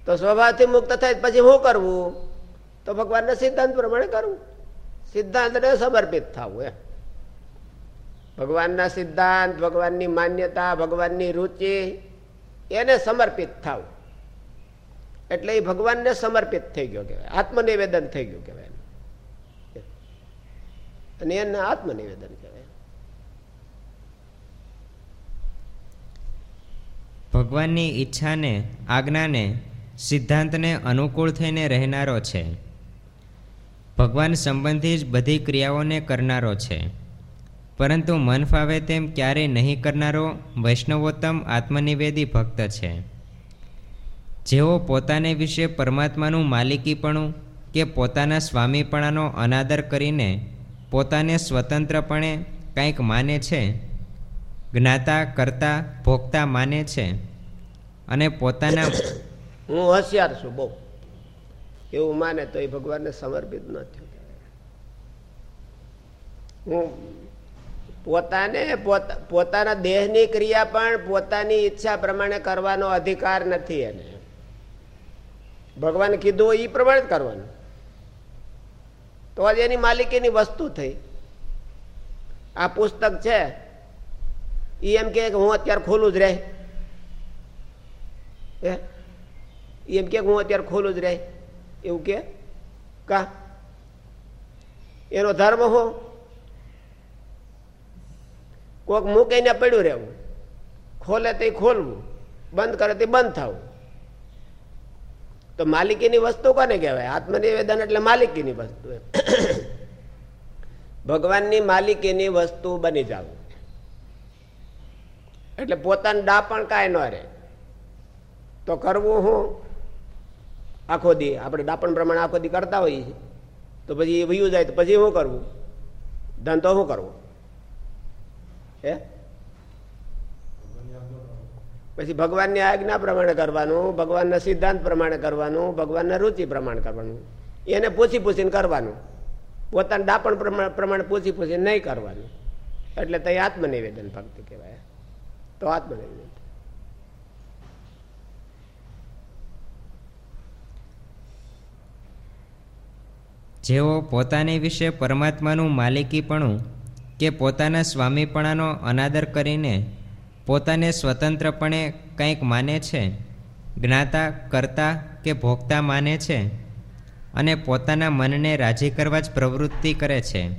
તો સ્વભાવથી મુક્ત થાય પછી શું કરવું? તો ભગવાનના સિદ્ધાંત પ્રમાણે કરવું સિદ્ધાંતને સમર્પિત થવું એમ. ભગવાનના સિદ્ધાંત, ભગવાનની માન્યતા, ભગવાનની રુચિ એને સમર્પિત થવું. એટલે એ ભગવાનને સમર્પિત થઈ ગયો કહેવાય. આત્મનિવેદન થઈ ગયું કહેવાય. અને એને આત્મનિવેદન કહેવાય. ભગવાનની ઈચ્છાને, આજ્ઞાને, સિદ્ધાંતને અનુકૂળ થઈને રહેનારો છે. ભગવાન સંબંધી જ બધી ક્રિયાઓને કરનારો છે. પરંતુ મન ફાવે તેમ ક્યારેય નહીં કરનારો વૈષ્ણવોત્તમ આત્મનિવેદી ભક્ત છે. જેઓ પોતાને વિશે પરમાત્માનું માલિકીપણું કે પોતાના સ્વામીપણાનો અનાદર કરીને પોતાને સ્વતંત્રપણે કંઈક માને છે, જ્ઞાતા, કરતા, ભોગતા માને છે અને પોતાના હું હોશિયાર છું બહુ. એવું માને તો એ ભગવાનને સમર્પિત ન થયું. હું પોતાને પોતાના દેહની ક્રિયા પણ પોતાની ઈચ્છા પ્રમાણે કરવાનો અધિકાર નથી એને. ભગવાન કીધું હોય એ પ્રમાણે જ કરવાનું. તો આજે એની માલિકીની વસ્તુ થઈ. આ પુસ્તક છે. એ એમ કે હું અત્યારે ખોલું જ રહે. એમ કે હું અત્યારે ખોલું જ રહે. એવું કે? કા? એનો ધર્મ હો? કોક મૂકીને પડ્યું રહેવું. ખોલે તે ખોલવું. બંધ કરે તે બંધ થવું. તો માલિકીની વસ્તુ કોને કહેવાય? આત્મનિવેદન એટલે માલિકીની વસ્તુ ભગવાનની માલિકીની વસ્તુ બની જવું. એટલે પોતાનું ડાપણ કાંઈ ન રહે. તો કરવું હું? આખો દી, આપણે ડાપણ પ્રમાણે આખો દી કરતા હોઈએ છીએ. તો પછી એ વયું જાય તો પછી શું કરવું? ધંધો શું કરવો? હે? પછી ભગવાનની આજ્ઞા પ્રમાણે કરવાનું, ભગવાનના સિદ્ધાંત પ્રમાણે કરવાનું, ભગવાનના રુચિ પ્રમાણે કરવાનું. એને પૂછી પૂછીને કરવાનું. પોતાના ડાપણ પ્રમાણે પૂછી પૂછીને નહીં કરવાનું. એટલે તે આત્મનિવેદન ભક્તિ કહેવાય. તો આત્મનિવેદન. જેઓ પોતાની વિશે પરમાત્માનું માલિકીપણું કે પોતાના સ્વામીપણાનો અનાદર કરીને પોતાને સ્વતંત્રપણે કંઈક માને છે? જ્ઞાતા, કરતા કે ભોગતા માને છે? અને પોતાના મનને રાજી કરવા જ પ્રવૃત્તિ કરે છે?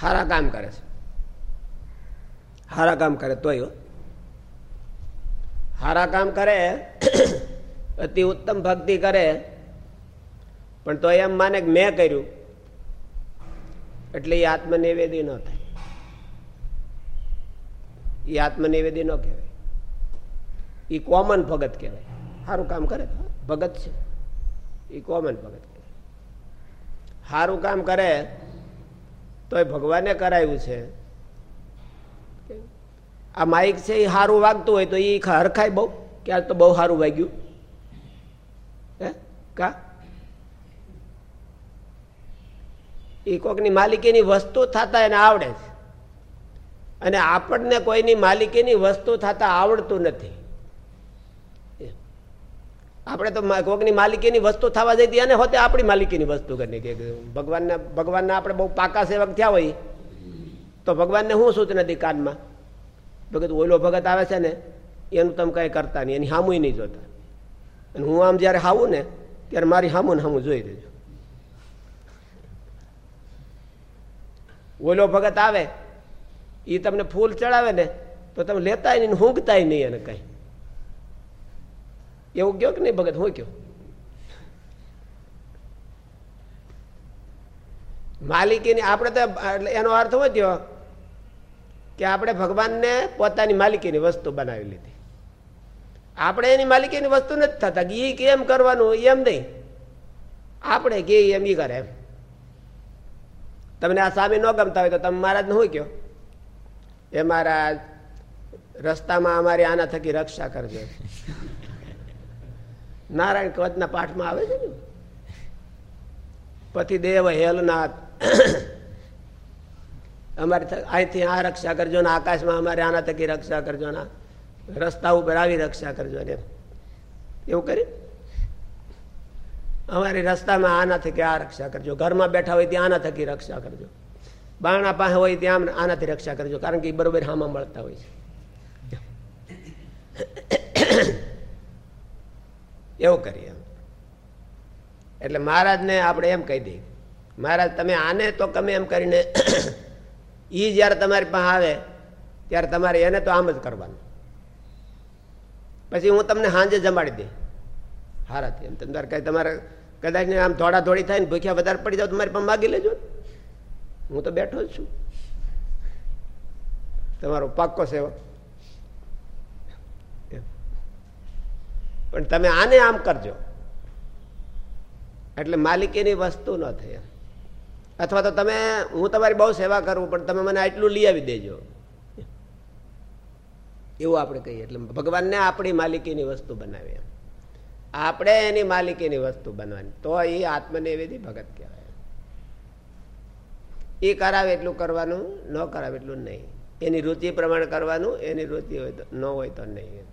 સારા કામ કરે છે. સારા કામ કરે તોય. સારા કામ કરે, અતિ ઉત્તમ ભક્તિ કરે, પણ તો એમ માને મેં કર્યું. એટલે એ આત્મનિવેદી ન થાય. એ આત્મનિવેદી ન કહેવાય. એ કોમન ભગત કહેવાય. સારું કામ કરે ભગત છે. એ કોમન ભગત કહેવાય. સારું કામ કરે તોય ભગવાને કરાયું છે. આ માઇક છે એ સારું વાગતું હોય તો એ હરખાય બહુ. ક્યારેક તો બહુ સારું વાગ્યું. હે? કા? એ કોકની માલિકીની વસ્તુ થતા એને આવડે છે. અને આપણને કોઈની માલિકીની વસ્તુ થતા આવડતું નથી. આપણે તો કોકની માલિકીની વસ્તુ થવા જઈ અને હોતે આપણી માલિકીની વસ્તુ કરી કે ભગવાનના ભગવાનના આપણે બહુ પાકા સેવક થયા હોય, તો ભગવાનને શું સૂચ નથી કાનમાં? ભગત ઓલો ભગત આવે છે ને, એનું તમે કઈ કરતા નહીં, એની હામુય નહીં જોતા. અને હું આમ જ્યારે હાવું ને, ત્યારે મારી હામું ને હામું જોઈ દેજો ઓલો ભગત આવે એ તમને ફૂલ ચડાવે ને, તો તમે લેતાય નહીં હુંકતાય નહીં એને કઈ. એવું કયો કે નહીં ભગત, હું કયો? માલિકીની, આપણે તો એનો અર્થ હોય થયો? કે આપણે ભગવાનને પોતાની માલિકીની વસ્તુ બનાવી લીધી. આપણે એની માલિકીની વસ્તુ નથી થતા, કે એ કેમ કરવાનું, એમ નહીં. આપણે કે એમ ઈ કરે એમ. તમને આ સામે ન ગમતા હોય તો તમે મહારાજને શું કહો એ મારા રસ્તામાં અમારી આના થકી રક્ષા કરજો. નારાયણ કવચના પાઠમાં આવે છે ને? પતિદેવ હેલનાથ. અમારી અહીંથી આ રક્ષા કરજો ને આકાશમાં અમારે આના થકી રક્ષા કરજો ને રસ્તા ઉપર આવી રક્ષા કરજો ને એવું કરી? અમારી રસ્તામાં આના થકી આ રક્ષા કરજો. ઘરમાં બેઠા હોય ત્યાં આના થકી રક્ષા કરજો. બારણા પાસે હોય ત્યાં આનાથી રક્ષા કરજો, કારણ કે એ બરોબર હામાં મળતા હોય છે. એવું કરીએ એટલે મહારાજને આપણે એમ કહી દઈએ, મહારાજ, તમે આને તો ગમે એમ કરીને એ જ્યારે તમારી પાસે આવે, ત્યારે તમારે એને તો આમ જ કરવાનું. પછી હું તમને સાંજે જમાડી દઈ હારાથી એમ. તમારે તમારે કદાચ આમ થોડા થોડી થાય ને ભૂખ્યા વધારે પડી જાવ તમારી પાસે માગી લેજો ને. હું તો બેઠો જ છું. તમારો પાક્કો સેવક. પણ તમે આને આમ કરજો. એટલે માલિકીની વસ્તુ ન થઈ અથવા તો તમે, હું તમારી બહુ સેવા કરું, પણ તમે મને આટલું લઈ આવી દેજો. એવું આપણે કહીએ. એટલે ભગવાનને આપણી માલિકીની વસ્તુ બનાવી આપણે એની માલિકીની વસ્તુ બનવાની તો એ આત્મનિવેદી ભગત કહેવાય. એ કરાવે એટલું કરવાનું, ન કરાવે એટલું નહીં. એની રુચિ પ્રમાણે કરવાનું, એની રુચિ હોય તો, ન હોય તો નહીં.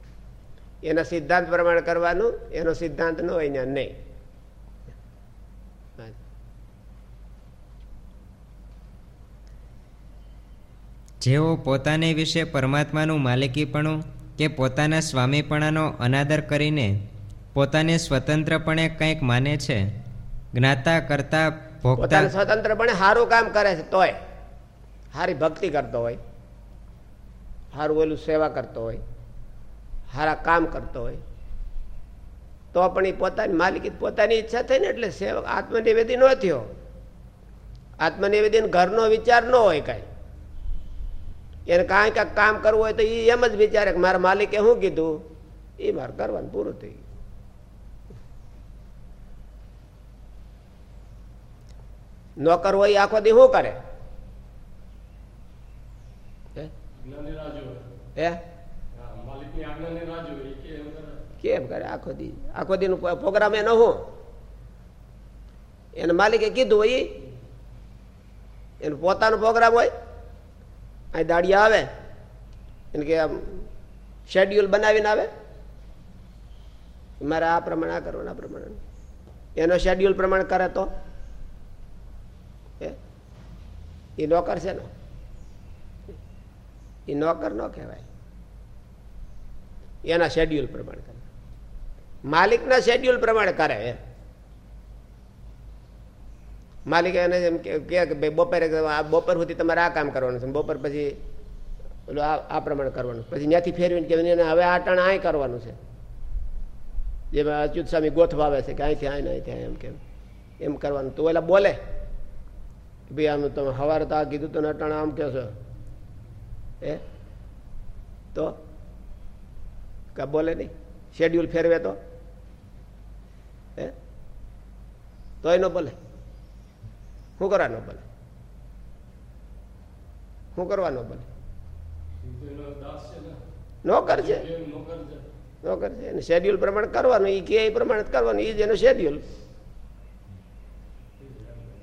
એના સિદ્ધાંત પ્રમાણે કરવાનું, એનો સિદ્ધાંત ન હોય ને નહીં. જેઓ પોતાને વિશે પરમાત્માનું માલિકીપણું કે પોતાના સ્વામીપણાનો અનાદર કરીને પોતાને સ્વતંત્રપણે કંઈક માને છે, જ્ઞાતા કરતા પોતાને સ્વતંત્રપણે સારું કામ કરે છે તોય. સારી ભક્તિ કરતો હોય. સારું ઓલું સેવા કરતો હોય. સારા કામ કરતો હોય. તો પણ એ પોતાની માલિકી પોતાની ઈચ્છા થઈ ને એટલે સેવક આત્મનિવેદી ન થયો. આત્મનિવેદન ઘરનો વિચાર ન હોય કાંઈ. એને કાંઈ કાંઈક કામ કરવું હોય તો એ એમ જ વિચારે કે મારા માલિકે શું કીધું? એ મારે કરવાનું પૂરું થઈ ગયું. નોકર હોય આખો દી શું કરે. કેમ કરે આખો દી? આખો દી પ્રોગ્રામ એનો હું એને માલિકે કીધું હોય. એનો પોતાનો પ્રોગ્રામ હોય? અહીં દાડિયા આવે? એને કે આમ શેડ્યુલ બનાવીને આવે? મારે આ પ્રમાણે આ કરવાનું આ પ્રમાણે. એનો શેડ્યુલ પ્રમાણે કરે તો હે? એ નોકર છે ને? એ નોકર ન કહેવાય. એના શેડ્યુલ પ્રમાણે કરે. માલિકના શેડ્યુલ પ્રમાણે કરે એમ. માલિક એને એમ કે ભાઈ બપોરે આ બપોર સુધી તમારે આ કામ કરવાનું છે બપોર પછી ઓલું આ આ પ્રમાણે કરવાનું પછી ત્યાંથી ફેરવીને કે હવે આ ટાણે અહીં કરવાનું છે. જેમાં અચ્યુત સ્વામી ગોઠવા આવે છે કે અહીંથી અહીં અહીંથી એમ કેમ એમ કરવાનું. તો ઓલા બોલે. કે ભાઈ આમ તમે સવારે તો આ કીધું તો અટાણે આમ કહો છો. એ તો? કા બોલે નહીં? શેડ્યુલ ફેરવે તો? એ તોય ન બોલે? શું કરવા ન બોલે? શું કરવા ન બોલે? નોકર છે નોકર છે એને શેડ્યુલ પ્રમાણે કરવાનું એ કે એ પ્રમાણે કરવાનું એ જ એનું શેડ્યુલ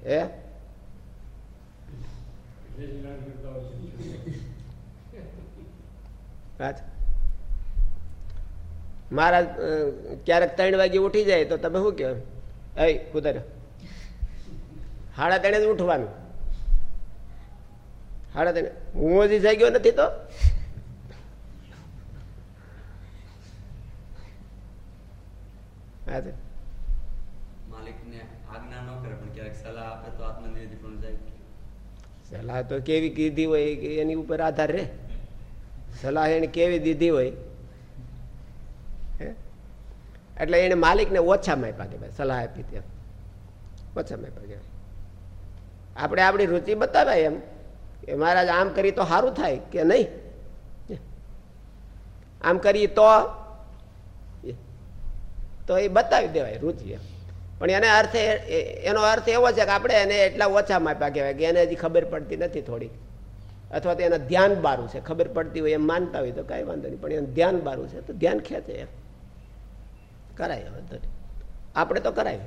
હે એટલે જ હેરાન કરતા હોય છે વાત? મારા ક્યારેક ત્રણ વાગે ઉઠી જાય તો તમે શું કહો એ કુદર સાડા ત્રણે જ ઉઠવાનું. સાડા ત્રણે. હું હજી જાગ્યો નથી તો? હા તો માલિકને આજ્ઞા ન કરે પણ ક્યારેક સલાહ આપે તો આત્મનિવેદી પણ જાય સલાહ તો કેવી કીધી હોય કે એની ઉપર આધાર રહે? સલાહ એને કેવી દીધી હોય? એટલે એને માલિકને ઓછા માપ્યા કહેવાય સલાહ આપી ત્યાં ઓછા માપ્યા કહેવાય આપણે આપણી રુચિ બતાવાય એમ. કે મહારાજ, આમ કરી તો સારું થાય કે નહીં? આમ કરીએ તો? તો એ બતાવી દેવાય રુચિ એમ. પણ એને અર્થે એનો અર્થ એવો છે કે આપણે એને એટલા ઓછા માપ્યા કહેવાય કે એને હજી ખબર પડતી નથી થોડી અથવા તો એના ધ્યાન બારું છે. ખબર પડતી હોય એમ માનતા હોય તો કાંઈ વાંધો નહીં, પણ એનું ધ્યાન બારું છે તો ધ્યાન ખેંચે એમ. કરાય, વાંધો નહીં. આપણે તો કરાય.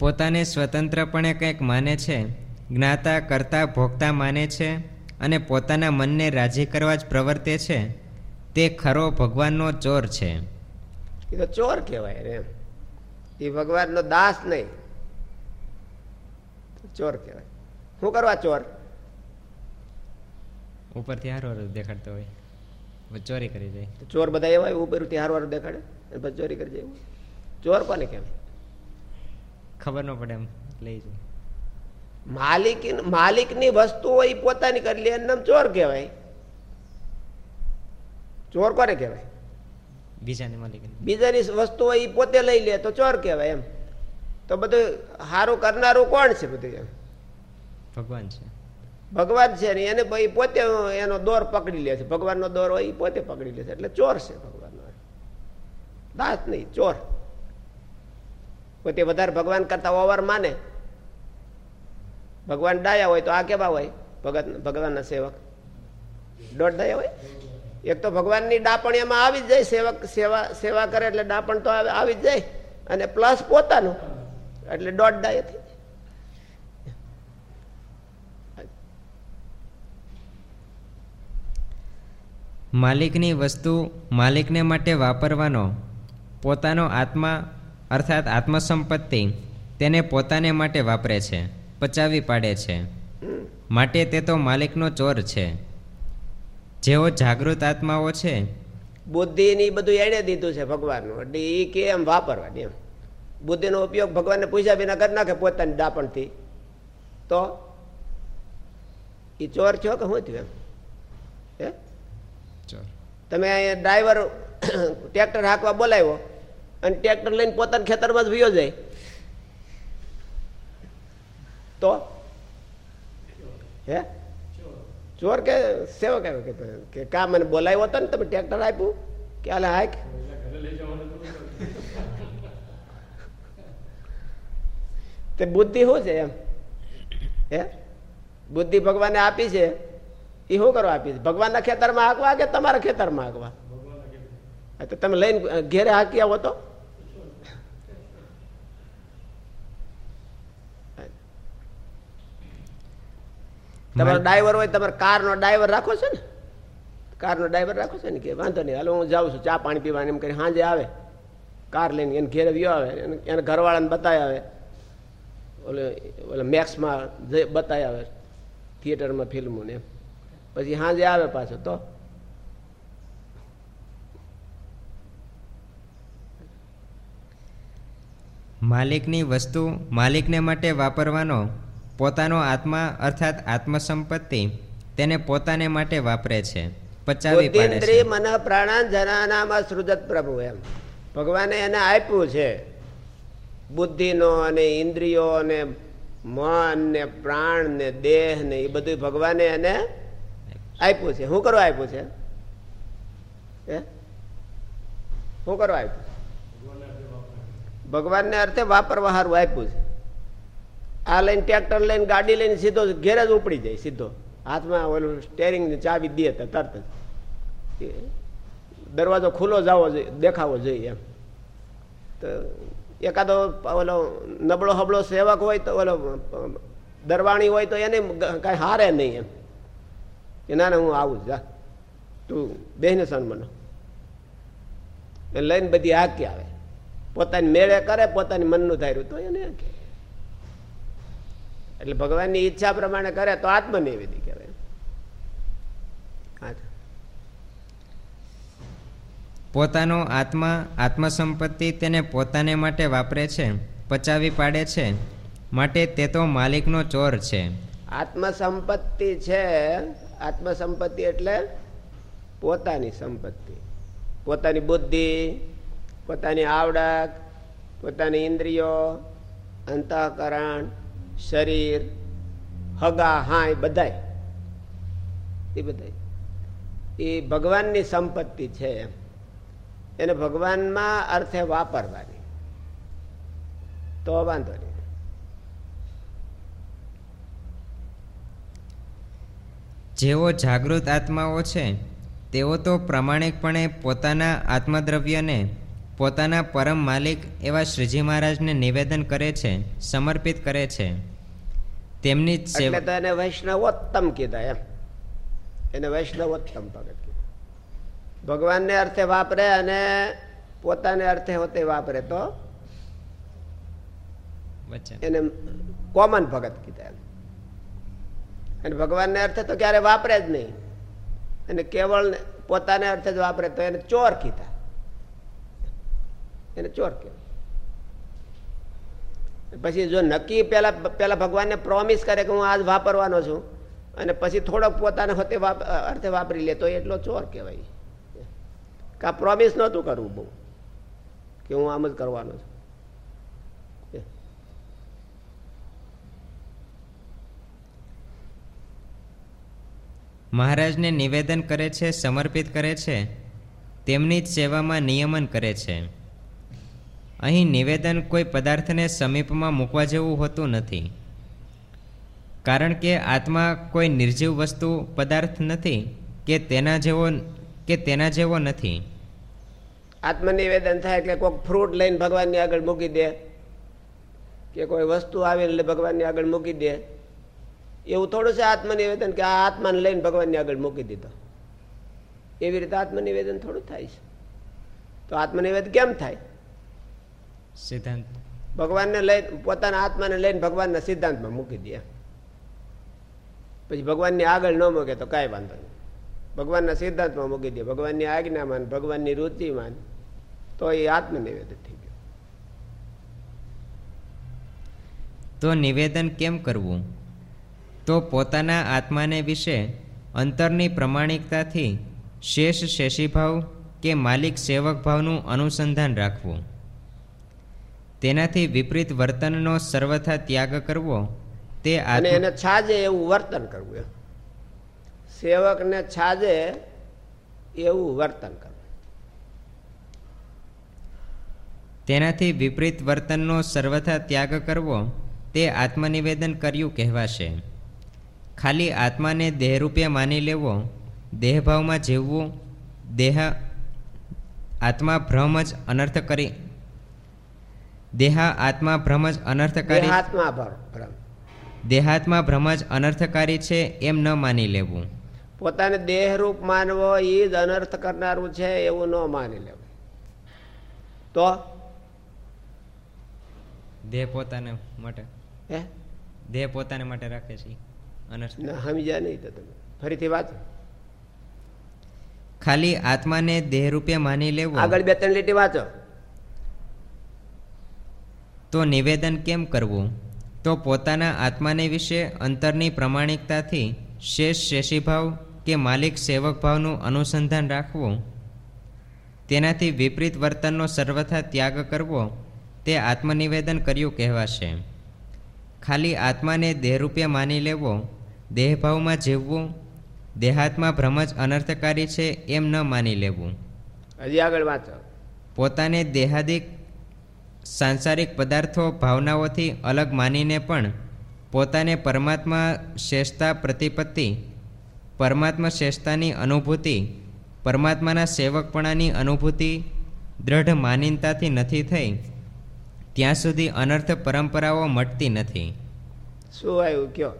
પોતાને સ્વતંત્રપણે કંઈક માને છે? જ્ઞાતા કરતા ભોગતા માને છે અને પોતાના મનને રાજી કરવા જ પ્રવર્તે છે તે ખરો ભગવાનનો ચોર છે. એ તો ચોર કહેવાય રે એ ભગવાનનો દાસ નહીં. ચોર કહેવાય. શું કરવા ચોર? ઉપરથી હારો હારો દેખાડતો હોય. ચોરી કરી જાય. તો ચોર બધા એવા હોય ઉપરથી હારવાર દેખાડે અને પછી ચોરી કરી જાય ચોર કોને કહેવાય? ખબર ન પડે એમ લઈ જાય. માલિક માલિકની વસ્તુ હોય એ પોતાની કરી લે એમ ચોર કહેવાય. ચોર કોને કહેવાય? બીજાની માલિક બીજાની વસ્તુ હોય એ પોતે લઈ લે તો ચોર કહેવાય એમ. તો બધું સારું કરનારું કોણ છે બધું એમ? ભગવાન છે. ભગવાન છે ને એને ભાઈ પોતે એનો દોર પકડી લે છે. ભગવાનનો દોર હોય એ પોતે પકડી લે છે. એટલે ચોર છે ભગવાનનો. દાસ નહીં ચોર. પોતે વધારે ભગવાન કરતા ઓવર માને. ભગવાન ડાયા હોય તો આ કેવા હોય? ભગત ભગવાનના સેવક. દોઢ ડાયા હોય? એક તો ભગવાનની ડાપણ એમાં આવી જ જાય, સેવક સેવા સેવા કરે એટલે ડાપણ તો આવી જ જાય, અને પ્લસ પોતાનું. એટલે દોઢ ડાય માલિકની વસ્તુ માલિકને માટે વાપરવાનો, પોતાનો આત્મા, અર્થાત આત્મસંપત્તિ, તેને પોતાને માટે વાપરે છે. પચાવી પાડે છે. માટે તે તો માલિકનો ચોર છે. જેઓ જાગૃત આત્માઓ છે. બુદ્ધિ ની બધું એણે દીધું છે ભગવાનનું. એટલે એ કે એમ વાપરવાની એમ. બુદ્ધિનો ઉપયોગ ભગવાનને પૂછ્યા વિના કરી નાખે પોતાની ડાપણથી. તો? એ ચોર છો કે શું થયું એમ? હે? ચોર. તમે અહીંયા ડ્રાઈવર ટ્રેક્ટર હાંકવા બોલાવ્યો અને ટ્રેક્ટર લઈને પોતાના ખેતરમાં જ વયો જાય. તો? હે? ચોર કે સેવક આવ્યો કે કે કા મને બોલાવ્યો હતો ને તમે ટ્રેક્ટર આપ્યું? કે આલે હાક તે બુદ્ધિ શું છે એમ? હે? બુદ્ધિ ભગવાને આપી છે. એ શું કરવા આપી છે? ભગવાનના ખેતરમાં હાંકવા કે તમારા ખેતરમાં હાંકવા? તો તમે લઈને ઘેરે હાંકી આવો તો? તમારો ડ્રાઈવર હોય તમારે કારનો ડ્રાઈવર રાખો છે ને? કારનો ડ્રાઈવર રાખો છે ને કે વાંધો નહીં હાલો હું જાઉં છું ચા પાણી પીવાની એમ કરી સાંજે આવે. કાર લઈને એને ઘેર વ્યો આવે એને ઘરવાળાને બતાવી આવે. ઓલે ઓલે મેક્સમાં જે બતાય આવે થિયેટરમાં ફિલ્મો ને પછી સાંજે આવે પાછો તો. માલિકની વસ્તુ માલિકને માટે વાપરવાનો પોતાનો આત્મા અર્થાત આત્મસંપત્તિ તેને પોતાને માટે વાપરે છે, પચાવી પાડે છે. મન પ્રાણાન જનાનામાં સૃજત પ્રભુ એમ. ભગવાને એને આપ્યું છે. બુદ્ધિનો અને ઇન્દ્રિયો અને મન ને પ્રાણ ને દેહ ને એ બધું ભગવાને એને આપ્યું છે. શું કરવા આપ્યું છે? શું કરવા આપ્યું ભગવાનને અર્થે વાપરવા સારું આપ્યું છે. આ લઈને ટ્રેક્ટર લઈને ગાડી લઈને સીધો ઘેર જ ઉપડી જાય, સીધો. હાથમાં ઓલું સ્ટેરિંગ ચાવી દે તરત જ. દરવાજો ખુલ્લો જવો જોઈએ, દેખાવો જોઈએ એમ. તો એકાદો ઓલો નબળો હબળો સેવક હોય તો ઓલો દરવાણી હોય તો એને કાંઈ હારે નહીં એમ. કે ના હું આવું જ તું બેહને સન્માનો. લઈને બધી હાકી આવે. પોતાની મેળે કરે, પોતાની મનનું ધાર્યું તો એને હાંકે. એટલે ભગવાનની ઈચ્છા પ્રમાણે કરે તો આત્મનિવેદી કહેવાય. પોતાનો આત્મા આત્મસંપત્તિ તેને પોતાને માટે વાપરે છે પચાવી પાડે છે માટે તે તો માલિકનો ચોર છે. આત્મસંપત્તિ છે આત્મસંપત્તિ એટલે પોતાની સંપત્તિ. પોતાની બુદ્ધિ પોતાની આવડત પોતાની ઇન્દ્રિયો અંતઃકરણ શરીર, હગા, હાય બધાય. એ બધાય. એ ભગવાનની સંપત્તિ છે એને ભગવાનમાં અર્થે વાપરવાની. તો વાંધો નહીં. જેઓ જાગૃત આત્માઓ છે, તેઓ તો પ્રમાણિકપણે પોતાના આત્મદ્રવ્યને પોતાના પરમ માલિક એવા શ્રીજી મહારાજને નિવેદન કરે છે, સમર્પિત કરે છે. તેમની જ એટલે તો એને વૈષ્ણવોત્તમ કીધા એમ. એને વૈષ્ણવોત્તમ ભગત કીધા ભગવાનને અર્થે વાપરે અને પોતાને અર્થે હોતે વાપરે તો એને કોમન ભગત કીધા એમ. અને ભગવાનને અર્થે તો ક્યારે વાપરે જ નહીં. અને કેવળ પોતાને અર્થે જ વાપરે તો એને ચોર કીધા એને ચોર કહેવાય. પછી જો નક્કી પેલા પેલા ભગવાનને પ્રોમિસ કરે કે હું આજ વાપરવાનો છું, અને પછી થોડોક પોતાને હોતે અર્થે વાપરી લે, તો એટલો ચોર કહેવાય. કા પ્રોમિસ નહોતું કરવું બહુ, કે હું આમ જ કરવાનો છું. મહારાજને નિવેદન કરે છે, સમર્પિત કરે છે? તેમની જ સેવામાં નિયમન કરે છે. અહીં નિવેદન કોઈ પદાર્થને સમીપમાં મૂકવા જેવું હોતું નથી. કારણ કે આત્મા કોઈ નિર્જીવ વસ્તુ, પદાર્થ નથી કે તેના જેવો કે તેના જેવો નથી. આત્મનિવેદન થાય એટલે કોઈક ફ્રૂટ લઈને ભગવાનની આગળ મૂકી દે. કે કોઈ વસ્તુ આવે એટલે ભગવાનની આગળ મૂકી દે. એવું થોડું છે આત્મનિવેદન કે આ આત્માને લઈને ભગવાનની આગળ મૂકી દીધો. એવી રીતે આત્મનિવેદન થોડું થાય છે. તો આત્મનિવેદન કેમ થાય? સિદ્ધાંત. ભગવાનને લઈ પોતાના આત્માને લઈને ભગવાનના સિદ્ધાંતમાં મૂકી દે. પછી ભગવાનની આગળ ન મૂકે તો કાંઈ વાંધો નહીં. ભગવાનના સિદ્ધાંતમાં મૂકી દે. ભગવાનની આજ્ઞામાં ભગવાનની રુચિમાં તો એ આત્મનિવેદન થઈ ગયું. તો નિવેદન કેમ કરવું? તો પોતાના આત્માને વિશે અંતરની પ્રમાણિકતાથી શેષ શેષીભાવ કે માલિક સેવક ભાવનું અનુસંધાન રાખવું. તેનાથી વિપરીત વર્તનનો સર્વથા ત્યાગ કરવો તે અને એને છાજે એવું વર્તન કરવું એમ. સેવકને છાજે એવું વર્તન કરવું. તેનાથી વિપરીત વર્તનનો સર્વથા ત્યાગ કરવો તે આત્મનિવેદન કર્યું કહેવાશે. ખાલી આત્માને દેહરૂપે માની લેવો દેહભાવમાં જીવવું દેહ આત્મા ભ્રમ જ અનર્થ કરી દેહા આત્મા ભ્રમ જ અનર્થકારી આત્મા ભર ભ્રમ. દેહાત્મા ભ્રમ જ અનર્થકારી છે એમ ન માની લેવું. પોતાને દેહરૂપ માનવો એ જ અનર્થ કરનારું છે એવું ન માની લેવું. તો? દેહ પોતાને માટે. હે? દેહ પોતાને માટે રાખે છે અનર્થ. સમજ્યા નહીં તો તમે. ફરીથી વાત. ખાલી આત્માને દેહરૂપે માની લેવું. આગળ બે ત્રણ લીટી વાંચો. તો નિવેદન કેમ કરવું? તો પોતાના આત્માને વિશે અંતરની પ્રમાણિકતાથી શેષ શેષીભાવ કે માલિક સેવક ભાવનું અનુસંધાન રાખવું? તેનાથી વિપરીત વર્તનનો સર્વથા ત્યાગ કરવો તે આત્મનિવેદન કર્યું કહેવાશે. ખાલી આત્માને દેહરૂપે માની લેવો દેહભાવમાં જીવવું દેહાત્મા ભ્રમ જ અનર્થકારી છે એમ ન માની લેવું. હજી આગળ વાંચો. પોતાને દેહાદિક સાંસારિક પદાર્થો ભાવનાઓથી અલગ માનીને પણ પોતાને પરમાત્મા શ્રેષ્ઠતા પ્રતિપત્તિ પરમાત્મા શ્રેષ્ઠતાની અનુભૂતિ પરમાત્માના સેવકપણાની અનુભૂતિ દ્રઢ માનીનતાથી નથી થઈ. ત્યાં સુધી અનર્થ પરંપરાઓ મટતી નથી. શું આવ્યું? કયો?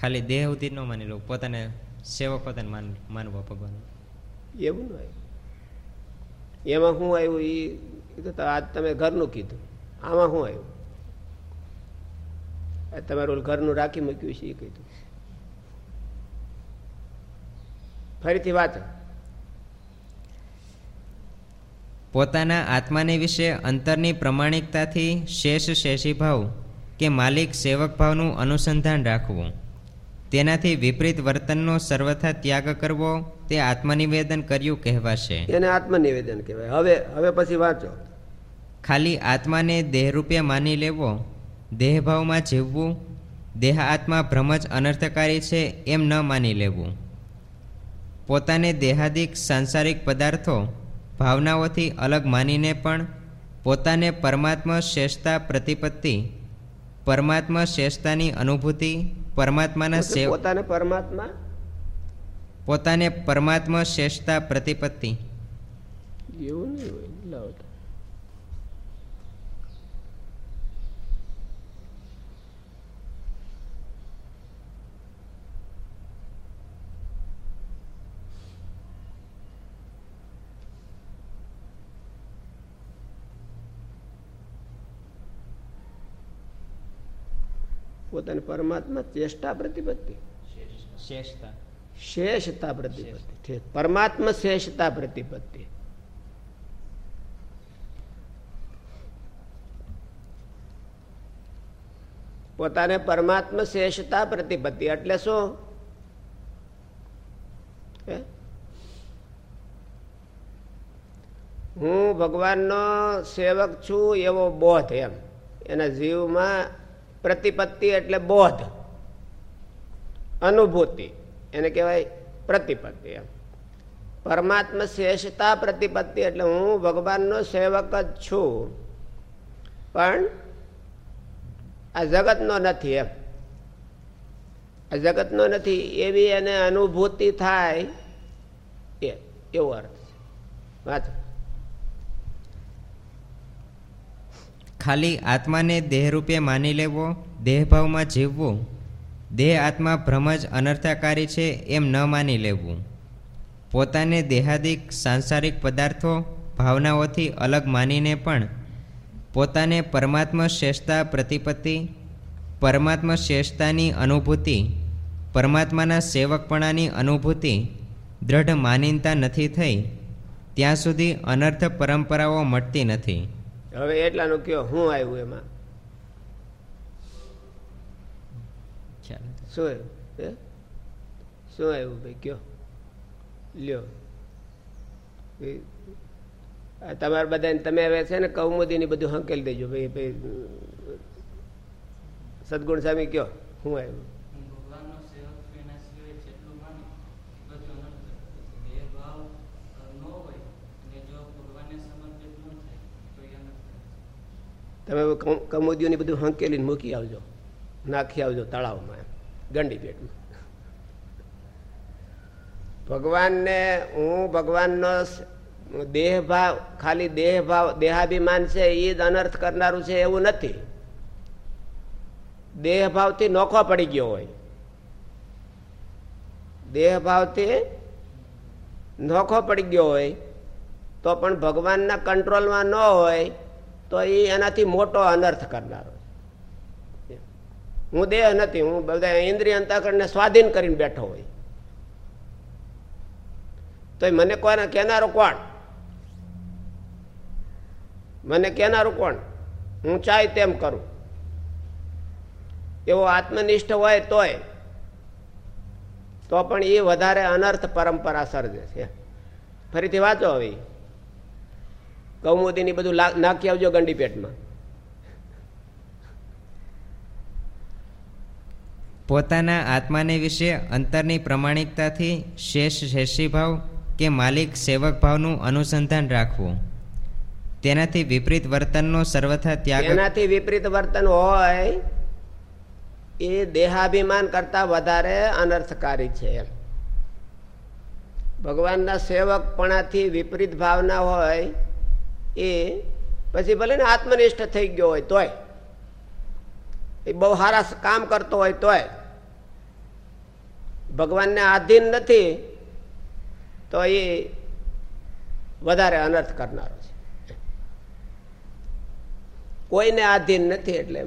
ખાલી દેહ સુધી ન માની લો પોતાને સેવક પોતાને માન માનવો ભગવાન. એવું ન આવ્યું? એમાં શું આવ્યું? એ કીધું તો આજ તમે ઘરનું કીધું. આમાં શું આવ્યું? તમારું ઘરનું રાખી મૂક્યું છે એ કીધું. ફરીથી વાત. પોતાના આત્માને વિશે અંતરની પ્રમાણિકતાથી શેષ શેષી ભાવ કે માલિક સેવક ભાવનું અનુસંધાન રાખવું. તેનાથી વિપરીત વર્તનનો સર્વથા ત્યાગ કરવો તે આત્મનિવેદન કર્યું કહેવાશે. એને આત્મનિવેદન કહેવાય. હવે હવે પછી વાંચો. ખાલી આત્માને દેહરૂપે માની લેવો દેહભાવમાં જીવવું દેહ આત્મા ભ્રમ જ અનર્થકારી છે એમ ન માની લેવું. પોતાને દેહાદિક સાંસારિક પદાર્થો ભાવનાઓથી અલગ માનીને પણ પોતાને પરમાત્મા શ્રેષ્ઠતા પ્રતિપત્તિ પરમાત્મા શ્રેષ્ઠતાની અનુભૂતિ પરમાત્માના સેવ પોતાને પરમાત્મા? પોતાને પરમાત્મા શ્રેષ્ઠતા પ્રતિપત્તિ. એવું નહીં હોય પોતાને પરમાત્મા ચેષ્ટા પ્રતિપત્તિ. શેષતા પ્રતિપત્તિ. પરમાત્મા શેષતા પ્રતિપત્તિ. પોતાને પરમાત્મા શેષતા પ્રતિપત્તિ એટલે શું? હું ભગવાનનો સેવક છું એવો બોધ એમ. એના જીવમાં પ્રતિપત્તિ એટલે બોધ. અનુભૂતિ. એને કહેવાય પ્રતિપત્તિ એમ. પરમાત્મા શ્રેષ્ઠતા પ્રતિપત્તિ એટલે હું ભગવાનનો સેવક જ છું. પણ આ જગતનો નથી એમ. આ જગતનો નથી, એવી એને અનુભૂતિ થાય એ, એવો અર્થ છે. વાંચો. ખાલી આત્માને દેહરૂપે માની લેવો, દેહભાવમાં જીવવું, દેહ આત્મા ભ્રમ જ અનર્થકારી છે એમ ન માની લેવું. પોતાને દેહાદિક સાંસારિક પદાર્થો, ભાવનાઓથી અલગ માનીને પણ પોતાને પરમાત્મા શ્રેષ્ઠતા પ્રતિપત્તિ, પરમાત્મા શ્રેષ્ઠતાની અનુભૂતિ, પરમાત્માના સેવકપણાની અનુભૂતિ દ્રઢ માનીનતા નથી થઈ, ત્યાં સુધી અનર્થ પરંપરાઓ મટતી નથી. હવે એટલાનું કયો હું આવ્યું એમાં? શું આવ્યું? શું આવ્યું ભાઈ કયો? લ્યો. તમારે બધાને તમે હવે છે ને કૌમુદીની બધું હંકેલી દેજો. ભાઈ ભાઈ સદગુણ સ્વામી કયો હું આવ્યું હું ભગવાનનો સેવક છું એના સિવાય જેટલું માનું બધું અનર્થ છે. દેહ ભાવ અ, ન હોય અને જો ભગવાનને સમર્પિત ન થાય તો એ અનર્થ છે. તમે કમોદીઓને બધું હંકેલીને મૂકી આવજો. નાખી આવજો તળાવમાં ગંડી પેટમાં. ભગવાનને હું ભગવાનનો દેહભાવ ખાલી દેહભાવ દેહાભિમાન છે એ જ અનર્થ કરનારું છે એવું નથી. દેહભાવથી નોખો પડી ગયો હોય. દેહભાવથી નોખો પડી ગયો હોય, તો પણ ભગવાનના કંટ્રોલમાં ન હોય તો એ એનાથી મોટો અનર્થ કરનારો હું દેહ નથી, હું બધા ઇન્દ્રિય અંતઃકરણને સ્વાધીન કરીને બેઠો હોય. તો મને કોને કહેનારો કોણ? મને કહેનારું કોણ? હું ચાય તેમ કરું. એવો આત્મનિષ્ઠ હોય તોય, તો પણ એ વધારે અનર્થ પરંપરા સર્જે છે. ફરીથી વાંચો હવે કૌમુદીની બધું નાખી આવજો ગંડી પેટમાં. પોતાના આત્માને વિશે અંતરની પ્રમાણિકતાથી શેષ શેષીભાવ કે માલિક સેવક ભાવનું અનુસંધાન રાખવું. તેનાથી વિપરીત વર્તનનો સર્વથા ત્યાગ તેનાથી વિપરીત વર્તન હોય એ દેહાભિમાન કરતા વધારે અનર્થકારી છે. ભગવાનના સેવકપણાથી વિપરીત ભાવના હોય એ પછી ભલે ને આત્મનિષ્ઠ થઈ ગયો હોય તોય, એ બહુ સારા કામ કરતો હોય તોય, ભગવાનને આધીન નથી, તો એ વધારે અનર્થ કરનારો છે. કોઈને આધીન નથી એટલે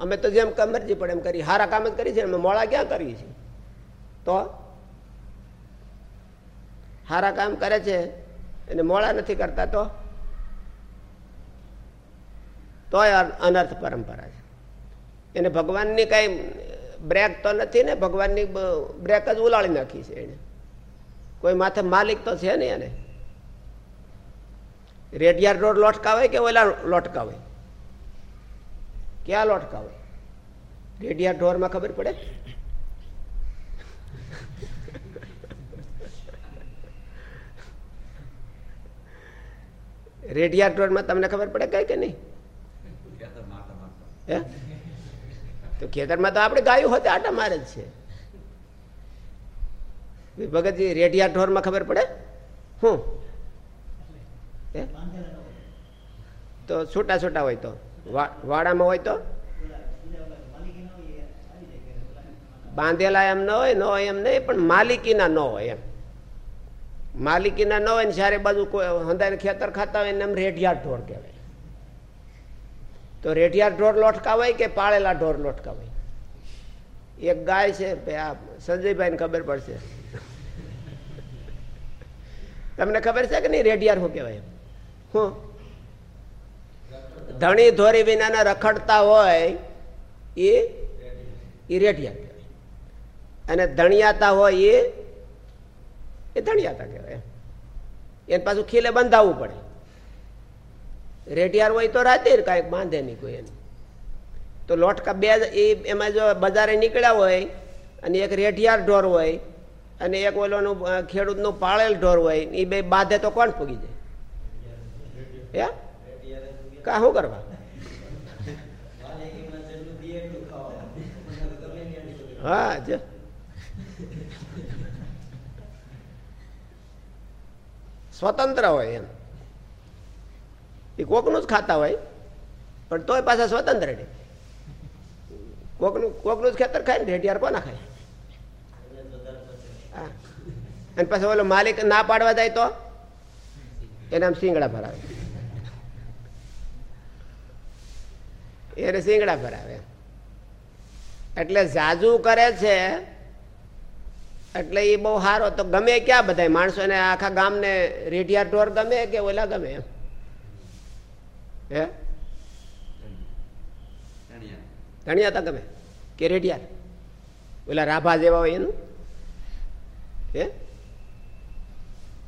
અમે તો જેમ મરજી પડે એમ કરી, હારા કામ જ કરી છે અમે મોડા ક્યાં કરીએ છીએ? તો હારા કામ કરે છે, એને મોડા નથી કરતા તો તોય અનર્થ પરંપરા છે. એને ભગવાનની કઈ બ્રેક તો નથી ને, ભગવાનની બ્રેક જ ઉલાળી નાખી છે એને. કોઈ માથે માલિક તો છે ને એને. રેડિયાર રોડ લોટકાવે કે ઓલા લોટકાવે ક્યાં લોટકાવે રેડિયા ઢોરમાં ખબર પડે? રેડિયા ઢોરમાં તમને ખબર પડે કઈ કે નહીં? હે? તો ખેતરમાં તો આપણે ગાયું હોતે આટા મારે જ છે. ભગતજી, રેઢિયા ઢોરમાં ખબર પડે? હું? તો છૂટા છૂટા હોય તો? વાડામાં હોય તો? બાંધેલા એમ ન હોય ન હોય એમ નહીં, પણ માલિકીના ન હોય એમ. માલિકીના ન હોય ને ચારે બાજુ કોઈ હંધાઈને ખેતર ખાતા હોય ને એમ રેઢિયા ઢોર કહેવાય. તો રેઢિયાર ઢોર લોટકાવાય કે પાળેલા ઢોર લોટકાવાય? એક ગાય છે આ સંજયભાઈને ખબર પડશે. તમને ખબર છે કે નહીં રેઢિયાર શું કહેવાય? હું? ધણી ધોરી વિનાના રખડતા હોય એ એ રેઢિયાર કહેવાય. અને ધણિયાતા હોય એ એ ધણિયાતા કહેવાય. એને પાછું ખીલે બંધાવવું પડે. રેઢિયાર હોય તો રાતે કાંઈક બાંધે નહીં કોઈ એને તો લોટકા બે એ એમાં જો બજારે નીકળ્યા હોય, અને એક રેઢિયાર ઢોર હોય, અને એક ઓલોનું ખેડૂતનું પાળેલ ઢોર હોય એ બે બાંધે તો કોણ પૂગી જાય? હે? કા શું કરવા? હા, જ. સ્વતંત્ર હોય એમ. એ કોકનું જ ખાતા હોય, પણ તોય પાછા સ્વતંત્ર રહે. કોકનું કોકનું જ ખેતર ખાય ને રેડિયાર કોના ખાય? હા. અને પછી ઓલો માલિક ના પાડવા જાય તો? એને આમ શિંગડા ભરાવે. એને શિંગડા ભરાવે. એટલે જાજુ કરે છે, એટલે એ બહુ સારો તો ગમે ક્યાં બધા માણસોને આખા ગામને રેઢિયા ઢોર ગમે કે ઓલા ગમે એમ? હે? ધણિયા હતા ગમે કે રેઢિયા ઓલા રાભા જેવા હોય એનું? હે?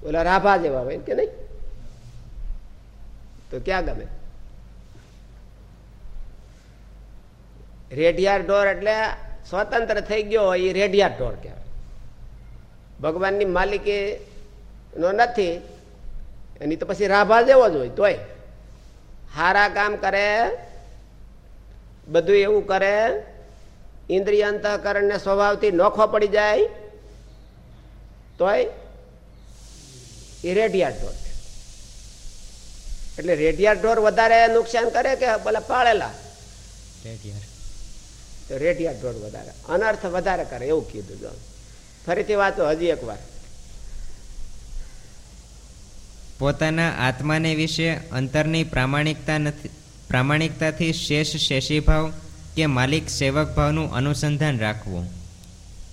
ઓલા રાભા જેવા હોય કે નહીં? તો ક્યાં ગમે? રેઢિયાર ઢોર એટલે સ્વતંત્ર થઈ ગયો હોય એ રેઢિયાર ઢોર કહેવાય. ભગવાનની માલિકી નો નથી, એની તો પછી રાભા જેવો જ હોય તોય. હારા કામ કરે બધું એવું કરે ઇન્દ્રિય અંતઃકરણ ને સ્વભાવથી નોખો પડી જાય તોય એ રેડિયા ઢોર એટલે રેડિયા ઢોર વધારે નુકસાન કરે કે ભલે પાળેલા? તો રેઢિયાર ઢોર વધારે અનર્થ વધારે કરે એવું કીધું જો. ફરીથી વાંચો હજી એક વાર પોતાના આત્માને વિશે અંતરની પ્રામાણિકતા નથી પ્રામાણિકતાથી શેષ શેષીભાવ કે માલિક સેવક ભાવનું અનુસંધાન રાખવું.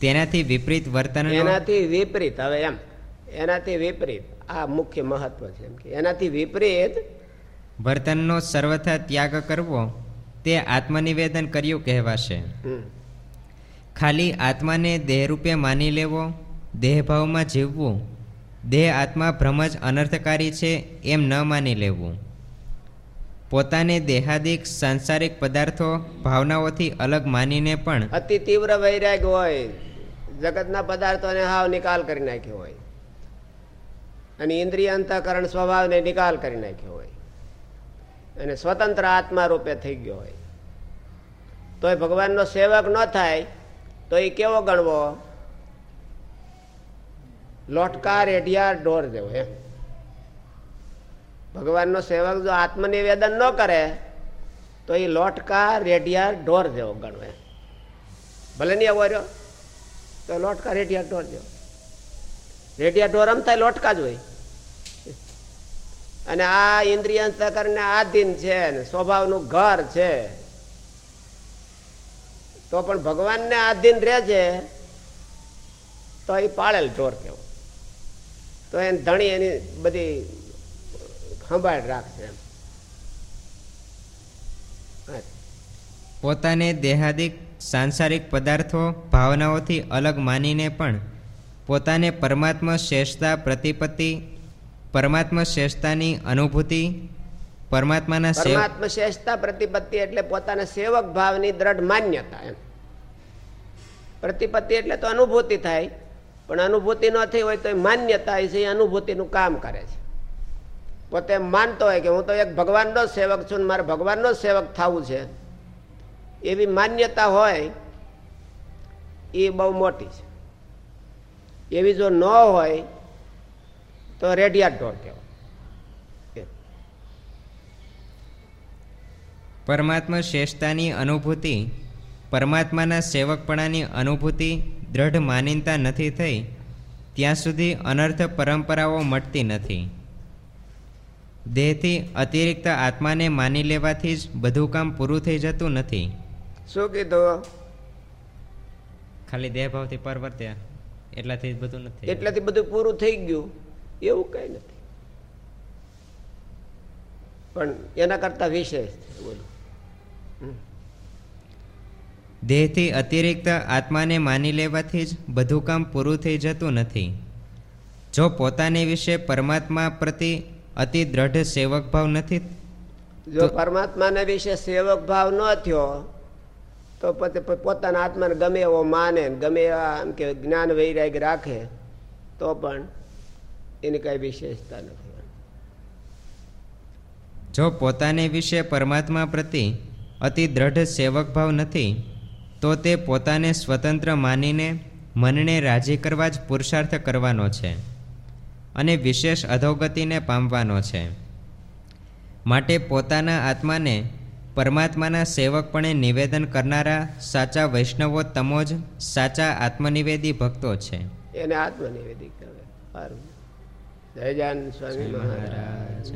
તેનાથી વિપરીત વર્તન એનાથી વિપરીત હવે એમ એનાથી વિપરીત આ મુખ્ય મહત્વ છે એમ કે એનાથી વિપરીત વર્તનનો સર્વથા ત્યાગ કરવો તે આત્મનિવેદન કર્યું કહેવાશે. ખાલી આત્માને દેહરૂપે માની લેવો દેહભાવમાં જીવવું દેહ આત્મા ભ્રમ જ અનર્થકારી છે એમ ન માની લેવું. પોતાને દેહાદિક, સાંસારિક પદાર્થો, ભાવનાઓથી અલગ માનીને પણ અતિ તીવ્ર વૈરાગ હોય, જગતના પદાર્થોને હાવ નિકાલ કરી નાખ્યો હોય. અને ઇન્દ્રિય અંતઃકરણ સ્વભાવને નિકાલ કરી નાખ્યો હોય. અને સ્વતંત્ર આત્મા રૂપે થઈ ગયો હોય. તોય ભગવાનનો સેવક ન થાય, તો એ કેવો ગણવો? લોટકા રેઢિયા ઢોર જેવો, એમ. ભગવાનનો સેવક જો આત્મનિવેદન ન કરે, તો એ લોટકા રેઢિયા ઢોર જેવો ગણવે ભલે નહીં આવો રહ્યો, તો લોટકા રેઢિયા ઢોર જેવો. રેઢિયા ઢોર રમતા લોટકા જ હોય. અને આ ઇન્દ્રિય અંતઃકરણને આધીન છે ને સ્વભાવનું ઘર છે. તો પણ ભગવાનને આધીન રહે છે, તો એ પાળેલ ઢોર કેવો? તો એને ધણી એની બધી સંભાળ રાખશે એમ. પોતાને દેહાદિક સાંસારિક પદાર્થો ભાવનાઓથી અલગ માનીને પણ પોતાને પરમાત્મા શ્રેષ્ઠતા પ્રતિપત્તિ પરમાત્મા શ્રેષ્ઠતાની અનુભૂતિ પરમાત્માના પરમાત્મા શ્રેષ્ઠતા પ્રતિપત્તિ એટલે પોતાના સેવક ભાવની દ્રઢ માન્યતા એમ. પ્રતિપત્તિ એટલે તો અનુભૂતિ થાય પણ અનુભૂતિ ન થઈ હોય તો એ માન્યતા છે, એ અનુભૂતિનું કામ કરે છે. પોતે માનતો હોય કે હું તો એક ભગવાનનો સેવક છું ને મારે ભગવાનનો સેવક થવું છે. એવી માન્યતા હોય, એ બહુ મોટી છે. એવી જો ન હોય, તો રેડિયા ઢોર કહેવાય. પરમાત્મા શ્રેષ્ઠતાની અનુભૂતિ, પરમાત્માના સેવકપણાની અનુભૂતિ દ્રઢ માનીનતા નથી થઈ ત્યાં સુધી અનર્થ પરંપરાઓ મટતી નથી. દેહથી અતિરિક્ત આત્માને માની લેવાથી જ બધું કામ પૂરું થઈ જતું નથી. શું કીધું? ખાલી દેહભાવથી પરવર્ત્યા એટલાથી જ બધું નથી. એટલાથી બધું પૂરું થઈ ગયું? એવું કઈ નથી. પણ એના કરતા વિશેષ બોલો. દેહથી અતિરિક્ત આત્માને માની લેવાથી જ બધું કામ પૂરું થઈ જતું નથી. જો પોતાને વિશે પરમાત્મા પ્રતિ અતિ દ્રઢ સેવક ભાવ નથી જો પરમાત્માને વિશે સેવક ભાવ ન થયો તો પોતાના આત્માને ગમે એવો માને ગમે એવા આમ કે જ્ઞાન વૈરાગ રાખે તો પણ એની કઈ વિશેષતા નથી. જો પોતાને વિશે પરમાત્મા પ્રતિ અતિ દ્રઢ સેવક ભાવ નથી તો તે પોતાને સ્વતંત્ર માનીને મનને રાજી કરવા જ પુરુષાર્થ કરવાનો છે અને વિશેષ અધોગતિને પામવાનો છે. માટે પોતાના આત્માને પરમાત્માના સેવકપણે નિવેદન કરનારા સાચા વૈષ્ણવો તમો જ સાચા આત્મનિવેદી ભક્તો છે. એને આત્મનિવેદી કહેવાય. જય જાન સ્વામી મહારાજ.